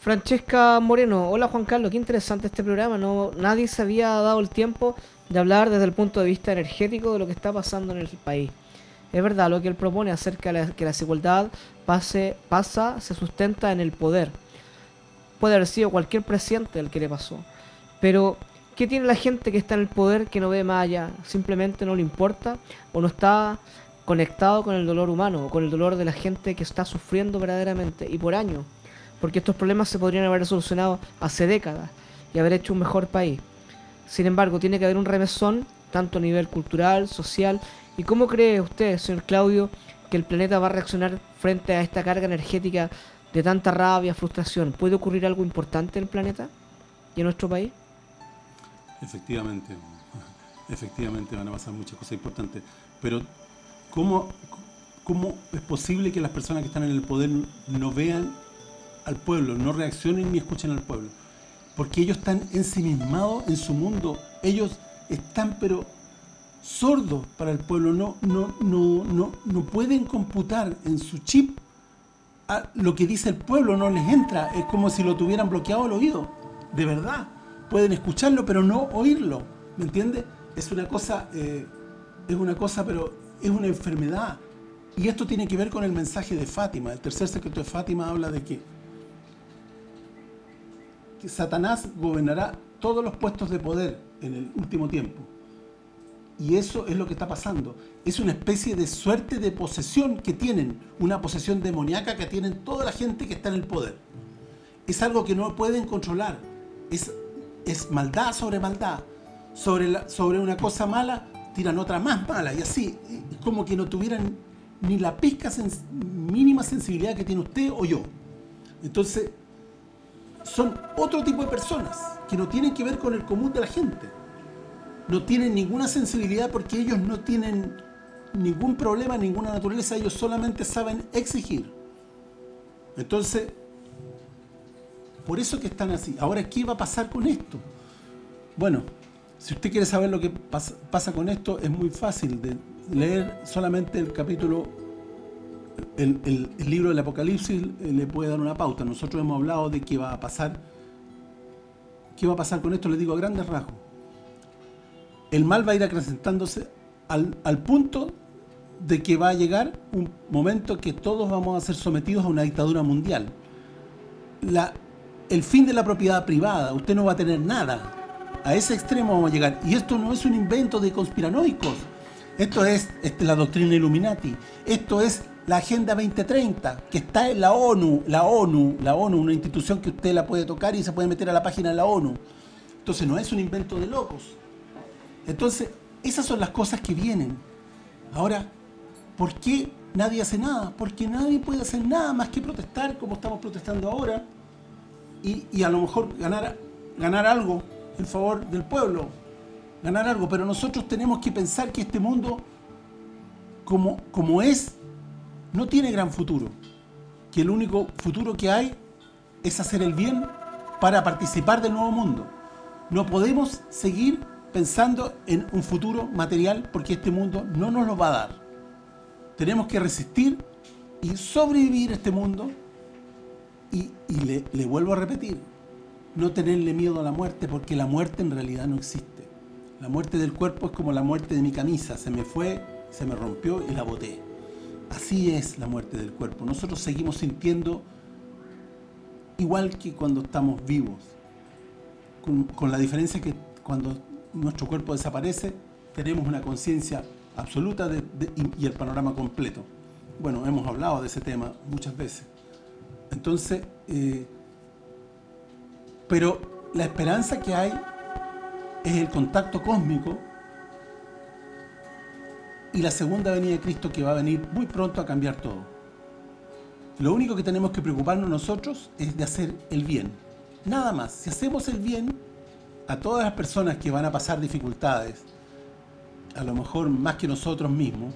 [SPEAKER 1] Francesca Moreno, hola Juan Carlos, qué interesante este programa. No, nadie se había dado el tiempo de hablar desde el punto de vista energético de lo que está pasando en el país. Es verdad, lo que él propone acerca de que la desigualdad pase, pasa, se sustenta en el poder. Puede haber sido cualquier presidente el que le pasó. Pero, ¿qué tiene la gente que está en el poder que no ve más allá? Simplemente no le importa o no está conectado con el dolor humano con el dolor de la gente que está sufriendo verdaderamente y por años porque estos problemas se podrían haber solucionado hace décadas y haber hecho un mejor país. Sin embargo, tiene que haber un remesón, tanto a nivel cultural, social, y cómo cree usted, señor Claudio, que el planeta va a reaccionar frente a esta carga energética de tanta rabia, frustración? ¿Puede ocurrir algo importante en el planeta y en nuestro país?
[SPEAKER 2] Efectivamente, efectivamente van a pasar muchas cosas importantes. Pero, ¿cómo, ¿cómo es posible que las personas que están en el poder no vean al pueblo, no reaccionen ni escuchen al pueblo? Porque ellos están ensimismados en su mundo. Ellos están, pero sordos para el pueblo. No, no, no, no, no pueden computar en su chip a lo que dice el pueblo, no les entra. Es como si lo tuvieran bloqueado el oído. De verdad. Pueden escucharlo, pero no oírlo. ¿Me entiende? Es una cosa, eh, es una cosa, pero es una enfermedad. Y esto tiene que ver con el mensaje de Fátima. El tercer secreto de Fátima habla de que Satanás gobernará todos los puestos de poder en el último tiempo. Y eso es lo que está pasando. Es una especie de suerte de posesión que tienen, una posesión demoníaca que tienen toda la gente que está en el poder. Es algo que no pueden controlar. Es, es maldad sobre maldad. Sobre, sobre una cosa mala, tiran otra más mala. Y así, como que no tuvieran ni la pizca sens mínima sensibilidad que tiene usted o yo. Entonces, son otro tipo de personas que no tienen que ver con el común de la gente no tienen ninguna sensibilidad porque ellos no tienen ningún problema, ninguna naturaleza, ellos solamente saben exigir. Entonces, por eso que están así. Ahora, ¿qué va a pasar con esto? Bueno, si usted quiere saber lo que pasa, con esto, es muy fácil de leer solamente el capítulo, el libro del Apocalipsis eh, le puede dar una pauta. Nosotros hemos hablado de qué va a pasar, qué va a pasar con esto, le digo a grandes rasgos el mal va a ir acrecentándose al, punto de que va a llegar un momento que todos vamos a ser sometidos a una dictadura mundial. El fin de la propiedad privada, usted no va a tener nada. A ese extremo vamos a llegar. Y esto no es un invento de conspiranoicos. Esto es este, la doctrina Illuminati. Esto es la Agenda 2030, que está en la ONU. La ONU, la ONU, una institución que usted la puede tocar y se puede meter a la página de la ONU. Entonces no es un invento de locos. Entonces, esas son las cosas que vienen. Ahora, ¿por qué nadie hace nada? Porque nadie puede hacer nada más que protestar como estamos protestando ahora y, y a lo mejor ganar, ganar algo en favor del pueblo, ganar algo. Pero nosotros tenemos que pensar que este mundo, como, como es, no tiene gran futuro. Que el único futuro que hay es hacer el bien para participar del nuevo mundo. No podemos seguir pensando en un futuro material porque este mundo no nos lo va a dar. Tenemos que resistir y sobrevivir a este mundo y, le, vuelvo a repetir, no tenerle miedo a la muerte porque la muerte en realidad no existe. La muerte del cuerpo es como la muerte de mi camisa, se me fue, se me rompió y la boté. Así es la muerte del cuerpo. Nosotros seguimos sintiendo igual que cuando estamos vivos, con la diferencia que cuando nuestro cuerpo desaparece, tenemos una conciencia absoluta y, el panorama completo. Bueno, hemos hablado de ese tema muchas veces. Entonces, eh, pero la esperanza que hay es el contacto cósmico y la segunda venida de Cristo que va a venir muy pronto a cambiar todo. Lo único que tenemos que preocuparnos nosotros es de hacer el bien. Nada más. Si hacemos el bien, a todas las personas que van a pasar dificultades, a lo mejor más que nosotros mismos,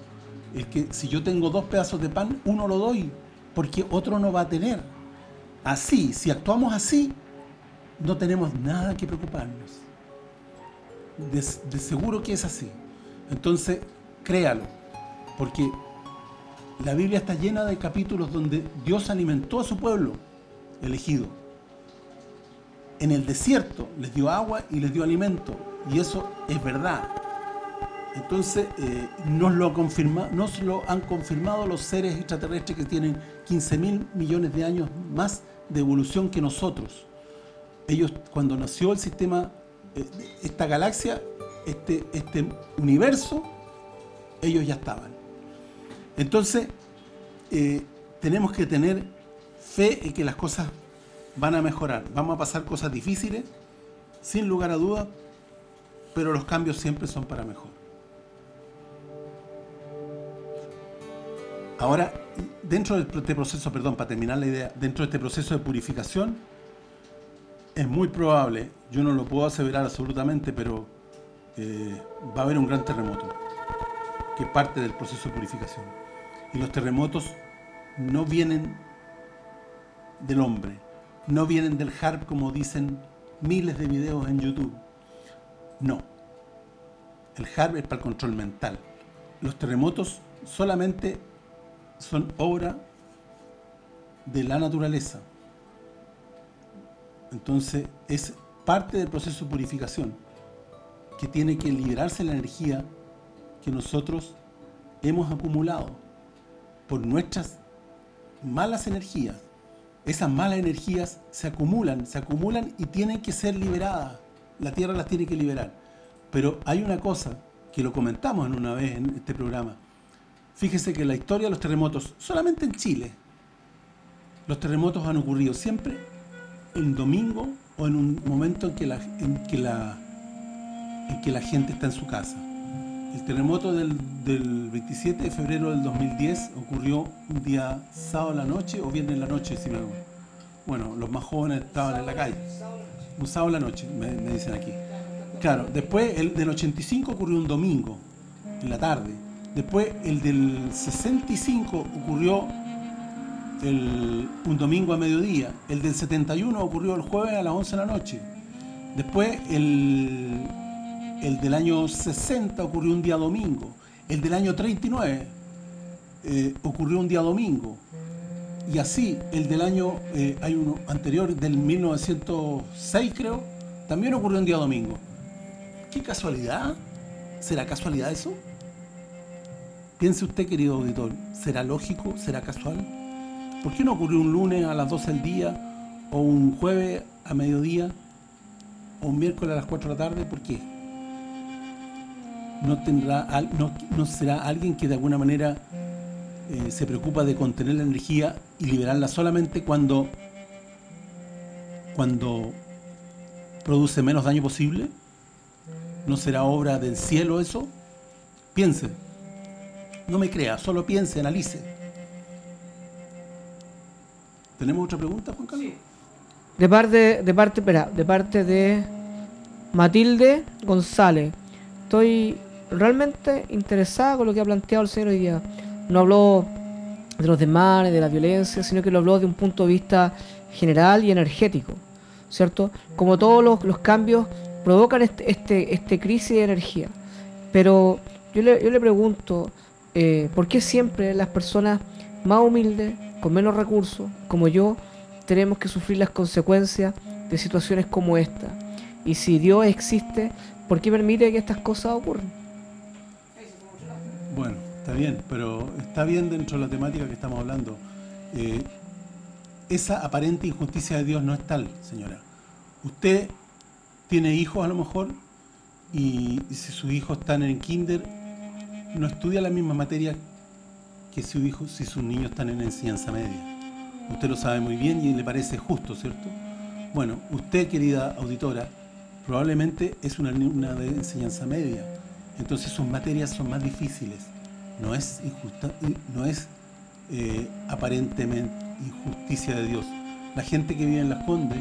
[SPEAKER 2] es que si yo tengo dos pedazos de pan, uno lo doy, porque otro no va a tener. Así, si actuamos así, no tenemos nada que preocuparnos. De, seguro que es así. Entonces, créalo, porque la Biblia está llena de capítulos donde Dios alimentó a su pueblo elegido en el desierto les dio agua y les dio alimento. Y eso es verdad. Entonces, eh, nos, lo han confirmado los seres extraterrestres que tienen 15 mil millones de años más de evolución que nosotros. Ellos, cuando nació el sistema, eh, esta galaxia, este, este universo, ellos ya estaban. Entonces, eh, tenemos que tener fe en que las cosas van a mejorar. Vamos a pasar cosas difíciles, sin lugar a dudas, pero los cambios siempre son para mejor. Ahora, dentro de este proceso, perdón, para terminar la idea, dentro de este proceso de purificación, es muy probable, yo no lo puedo aseverar absolutamente, pero eh, va a haber un gran terremoto, que parte del proceso de purificación. Y los terremotos no vienen del hombre, no vienen del harp como dicen miles de videos en YouTube. No. El harp es para el control mental. Los terremotos solamente son obra de la naturaleza. Entonces, es parte del proceso de purificación que tiene que liberarse la energía que nosotros hemos acumulado por nuestras malas energías. Esas malas energías se acumulan, se acumulan y tienen que ser liberadas. La Tierra las tiene que liberar. Pero hay una cosa que lo comentamos en una vez en este programa. Fíjese que la historia de los terremotos, solamente en Chile, los terremotos han ocurrido siempre en domingo o en un momento en que la, gente está en su casa. El terremoto del, del 27 de febrero del 2010 ocurrió un día sábado en la noche o viernes en la noche, si me Bueno, los más jóvenes estaban en la calle. Un sábado en la noche, me, me dicen aquí. Claro, después el del 85 ocurrió un domingo, en la tarde. Después el del 65 ocurrió un domingo a mediodía. El del 71 ocurrió el jueves a las 11 de la noche. Después el, el del año 60 ocurrió un día domingo. El del año 39 eh, ocurrió un día domingo. Y así, el del año, eh, hay uno anterior, del 1906 creo, también ocurrió un día domingo. ¿Qué casualidad? ¿Será casualidad eso? Piense usted, querido auditor, ¿será lógico? ¿Será casual? ¿Por qué no ocurrió un lunes a las 12 del día o un jueves a mediodía o un miércoles a las 4 de la tarde? ¿Por qué? ¿No, tendrá, no, no será alguien que de alguna manera eh, se preocupa de contener la energía y liberarla solamente cuando cuando produce menos daño posible? ¿No será obra del cielo eso? Piense. No me crea, solo piense, analice. ¿Tenemos otra pregunta, Juan Carlos?
[SPEAKER 1] De parte, de parte, espera, de parte de Matilde González. Estoy realmente interesada con lo que ha planteado el señor hoy día. No habló de los desmanes, de la violencia, sino que lo habló de un punto de vista general y energético, ¿cierto? Como todos los, cambios provocan este, este, este, crisis de energía. Pero yo le, yo le pregunto, eh, ¿por qué siempre las personas más humildes, con menos recursos, como yo, tenemos que sufrir las consecuencias de situaciones como esta? Y si Dios existe, ¿por qué permite que estas cosas ocurran?
[SPEAKER 2] Bueno, está bien, pero está bien dentro de la temática que estamos hablando. Eh, esa aparente injusticia de Dios no es tal, señora. Usted tiene hijos a lo mejor y, si sus hijos están en kinder no estudia la misma materia que si, hijo, si sus niños están en enseñanza media. Usted lo sabe muy bien y le parece justo, ¿cierto? Bueno, usted, querida auditora, probablemente es una alumna de enseñanza media. Entonces sus materias son más difíciles. No es injusta, no es eh, aparentemente injusticia de Dios. La gente que vive en Las Condes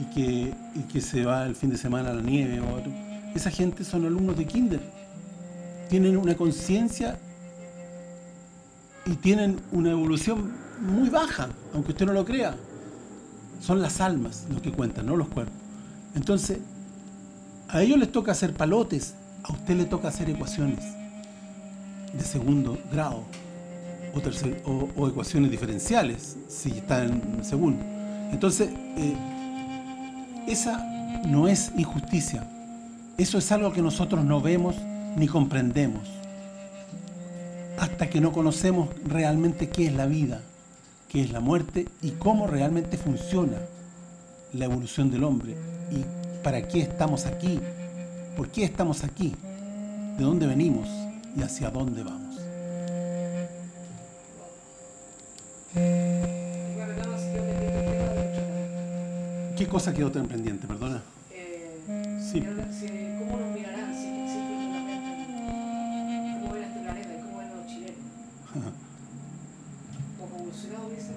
[SPEAKER 2] y que, y que se va el fin de semana a la nieve o otro, esa gente son alumnos de kinder tienen una conciencia y tienen una evolución muy baja, aunque usted no lo crea. Son las almas los que cuentan, no los cuerpos. Entonces, a ellos les toca hacer palotes, a usted le toca hacer ecuaciones de segundo grado o, o, ecuaciones diferenciales, si está en segundo. Entonces, eh, esa no es injusticia. Eso es algo que nosotros no vemos ni comprendemos hasta que no conocemos realmente qué es la vida, qué es la muerte y cómo realmente funciona la evolución del hombre y para qué estamos aquí, por qué estamos aquí, de dónde venimos y hacia dónde vamos. ¿Qué cosa quedó tan pendiente? Perdona.
[SPEAKER 1] ¿Cómo nos mirarán si existe ¿Cómo ven este planeta y cómo ven los chilenos? ¿Poco evolucionado, dicen?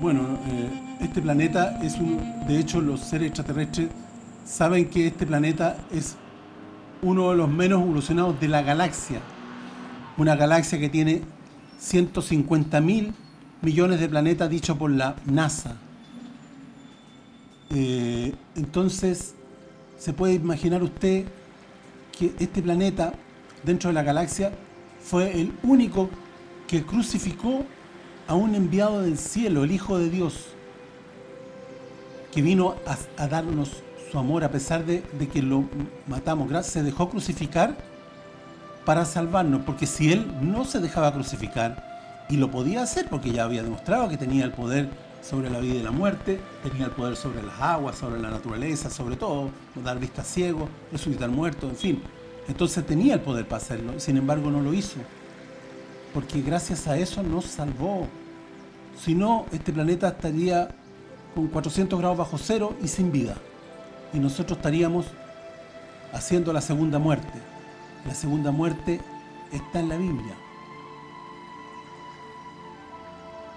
[SPEAKER 2] Bueno, eh, este planeta es un. De hecho, los seres extraterrestres saben que este planeta es uno de los menos evolucionados de la galaxia. Una galaxia que tiene 150 mil millones de planetas dicho por la NASA. Eh, entonces, se puede imaginar usted que este planeta, dentro de la galaxia, fue el único que crucificó a un enviado del cielo, el Hijo de Dios, que vino a, a darnos su amor a pesar de, que lo matamos. Se dejó crucificar para salvarnos, porque si Él no se dejaba crucificar, y lo podía hacer porque ya había demostrado que tenía el poder sobre la vida y la muerte, tenía el poder sobre las aguas, sobre la naturaleza, sobre todo, dar vista ciego, resucitar muertos, en fin. Entonces tenía el poder para hacerlo, sin embargo no lo hizo. Porque gracias a eso nos salvó. Si no, este planeta estaría con 400 grados bajo cero y sin vida. Y nosotros estaríamos haciendo la segunda muerte. La segunda muerte está en la Biblia.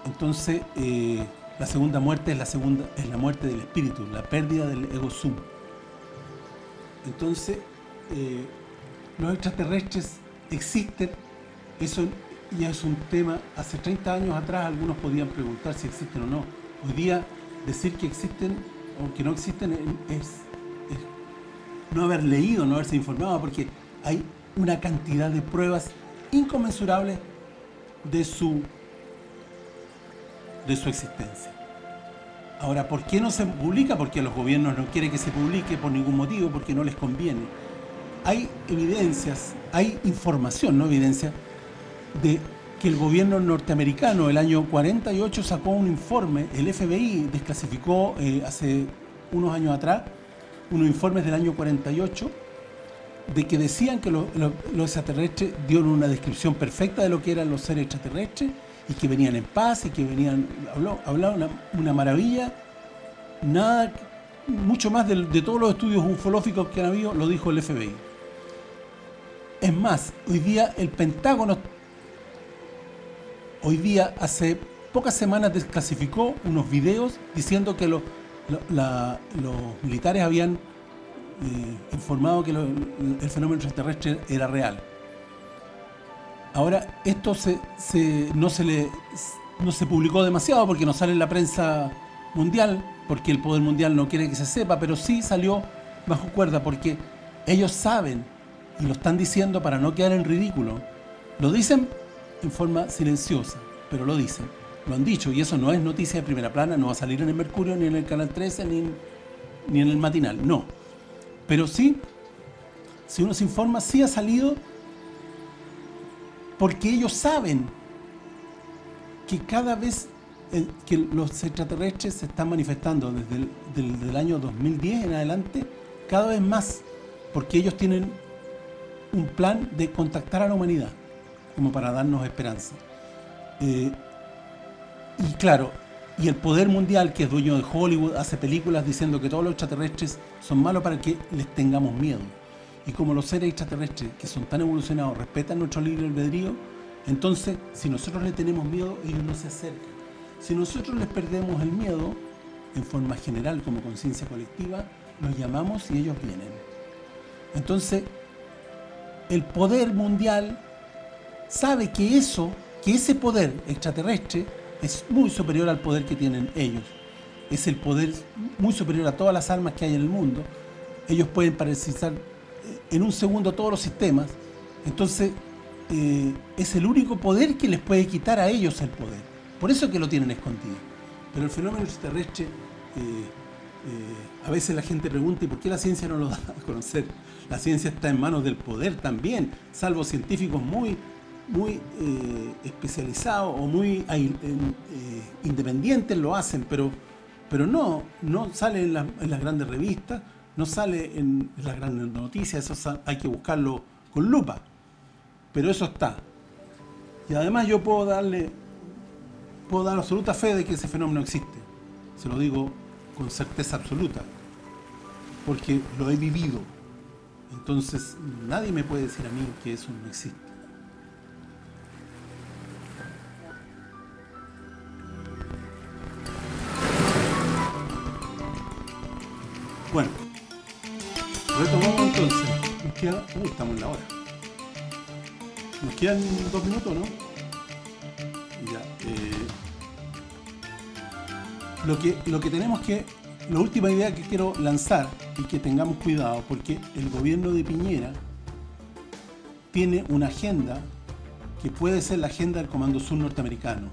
[SPEAKER 2] Entonces, eh, la segunda muerte es la segunda es la muerte del espíritu, la pérdida del ego sum. Entonces, eh, los extraterrestres existen, eso ya es un tema, hace 30 años atrás algunos podían preguntar si existen o no. Hoy día decir que existen o que no existen es, no haber leído, no haberse informado, porque hay una cantidad de pruebas inconmensurables de su de su existencia. Ahora, ¿por qué no se publica? Porque los gobiernos no quieren que se publique por ningún motivo, porque no les conviene. Hay evidencias, hay información, no evidencia, de que el gobierno norteamericano el año 48 sacó un informe, el FBI desclasificó eh, hace unos años atrás, unos informes del año 48, de que decían que los, extraterrestres dieron una descripción perfecta de lo que eran los seres extraterrestres, y que venían en paz y que venían habló, hablaba una, una, maravilla. Nada mucho más de, de, todos los estudios ufológicos que han habido lo dijo el FBI es más hoy día el Pentágono hoy día hace pocas semanas desclasificó unos videos diciendo que los militares habían eh, informado que el fenómeno extraterrestre era real Ahora, esto no, se no se publicó demasiado porque no sale en la prensa mundial, porque el poder mundial no quiere que se sepa, pero sí salió bajo cuerda porque ellos saben y lo están diciendo para no quedar en ridículo. Lo dicen en forma silenciosa, pero lo dicen. Lo han dicho y eso no es noticia de primera plana, no va a salir en el Mercurio, ni en el Canal 13, ni en, ni en el Matinal, no. Pero sí, si uno se informa, sí ha salido porque ellos saben que cada vez que los extraterrestres se están manifestando desde el año 2010 en adelante, cada vez más, porque ellos tienen un plan de contactar a la humanidad, como para darnos esperanza. Eh, y claro, y el poder mundial, que es dueño de Hollywood, hace películas diciendo que todos los extraterrestres son malos para que les tengamos miedo. Y como los seres extraterrestres, que son tan evolucionados, respetan nuestro libre albedrío, entonces, si nosotros le tenemos miedo, ellos no se acercan. Si nosotros les perdemos el miedo, en forma general, como conciencia colectiva, los llamamos y ellos vienen. Entonces, el poder mundial sabe que eso, que ese poder extraterrestre es muy superior al poder que tienen ellos. Es el poder muy superior a todas las armas que hay en el mundo. Ellos pueden paralizar en un segundo todos los sistemas. Entonces, eh, es el único poder que les puede quitar a ellos el poder. Por eso que lo tienen escondido. Pero el fenómeno extraterrestre, eh, eh, a veces la gente pregunta, ¿y por qué la ciencia no lo da a conocer? La ciencia está en manos del poder también, salvo científicos muy muy eh, especializados o muy eh, independientes lo hacen, pero pero no, no sale en, la, en las grandes revistas, no sale en las grandes noticias, eso hay que buscarlo con lupa. Pero eso está. Y además yo puedo darle puedo dar absoluta fe de que ese fenómeno existe. Se lo digo con certeza absoluta. Porque lo he vivido. Entonces, nadie me puede decir a mí que eso no existe. Bueno, retomamos entonces. Nos queda. Uy, estamos en la hora. Nos quedan dos minutos, ¿no? Ya. eh, lo, que, lo que tenemos que. La última idea que quiero lanzar y que tengamos cuidado, porque el gobierno de Piñera tiene una agenda que puede ser la agenda del Comando Sur norteamericano,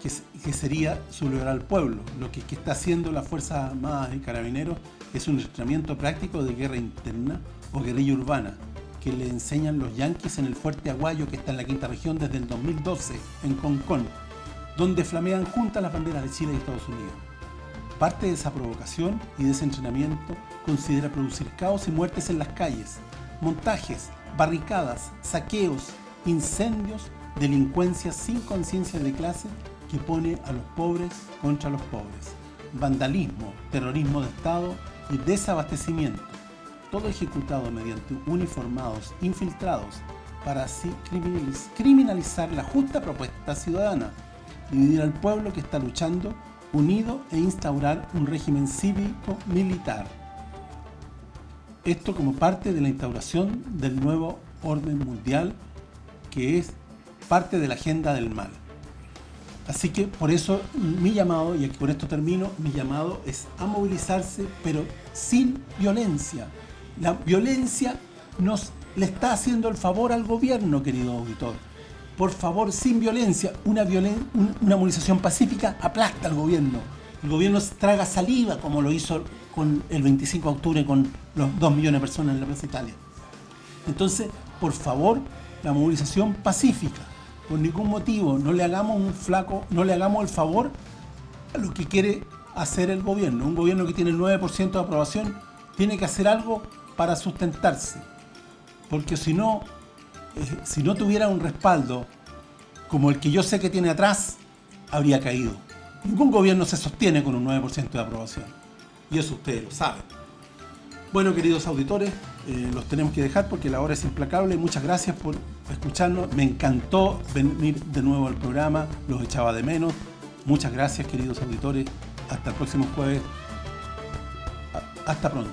[SPEAKER 2] que, sería sublevar al pueblo. Lo que, que está haciendo la Fuerza Armada y Carabineros es un entrenamiento práctico de guerra interna o guerrilla urbana, que le enseñan los yanquis en el Fuerte Aguayo, que está en la quinta región desde el 2012, en Concón, donde flamean juntas las banderas de Chile y Estados Unidos. Parte de esa provocación y de ese entrenamiento considera producir caos y muertes en las calles, montajes, barricadas, saqueos, incendios, delincuencia sin conciencia de clase que pone a los pobres contra los pobres, vandalismo, terrorismo de Estado y desabastecimiento, todo ejecutado mediante uniformados infiltrados para así criminaliz- criminalizar la justa propuesta ciudadana, dividir al pueblo que está luchando unido e instaurar un régimen cívico-militar. Esto como parte de la instauración del nuevo orden mundial que es parte de la agenda del mal. Así que por eso mi llamado, y aquí con esto termino, mi llamado es a movilizarse, pero sin violencia. La violencia nos le está haciendo el favor al gobierno, querido auditor. Por favor, sin violencia, una, violen- un- una movilización pacífica aplasta al gobierno. El gobierno traga saliva, como lo hizo con el 25 de octubre con los 2 millones de personas en la Plaza Italia. Entonces, por favor, la movilización pacífica. Por ningún motivo, no le hagamos un flaco, no le hagamos el favor a lo que quiere hacer el gobierno. Un gobierno que tiene el 9% de aprobación tiene que hacer algo para sustentarse. Porque si no, eh, si no tuviera un respaldo como el que yo sé que tiene atrás, habría caído. Ningún gobierno se sostiene con un 9% de aprobación. Y eso ustedes lo saben. Bueno, queridos auditores, eh, los tenemos que dejar porque la hora es implacable. Muchas gracias por escucharnos. Me encantó venir de nuevo al programa. Los echaba de menos. Muchas gracias, queridos auditores. Hasta el próximo jueves. Hasta pronto.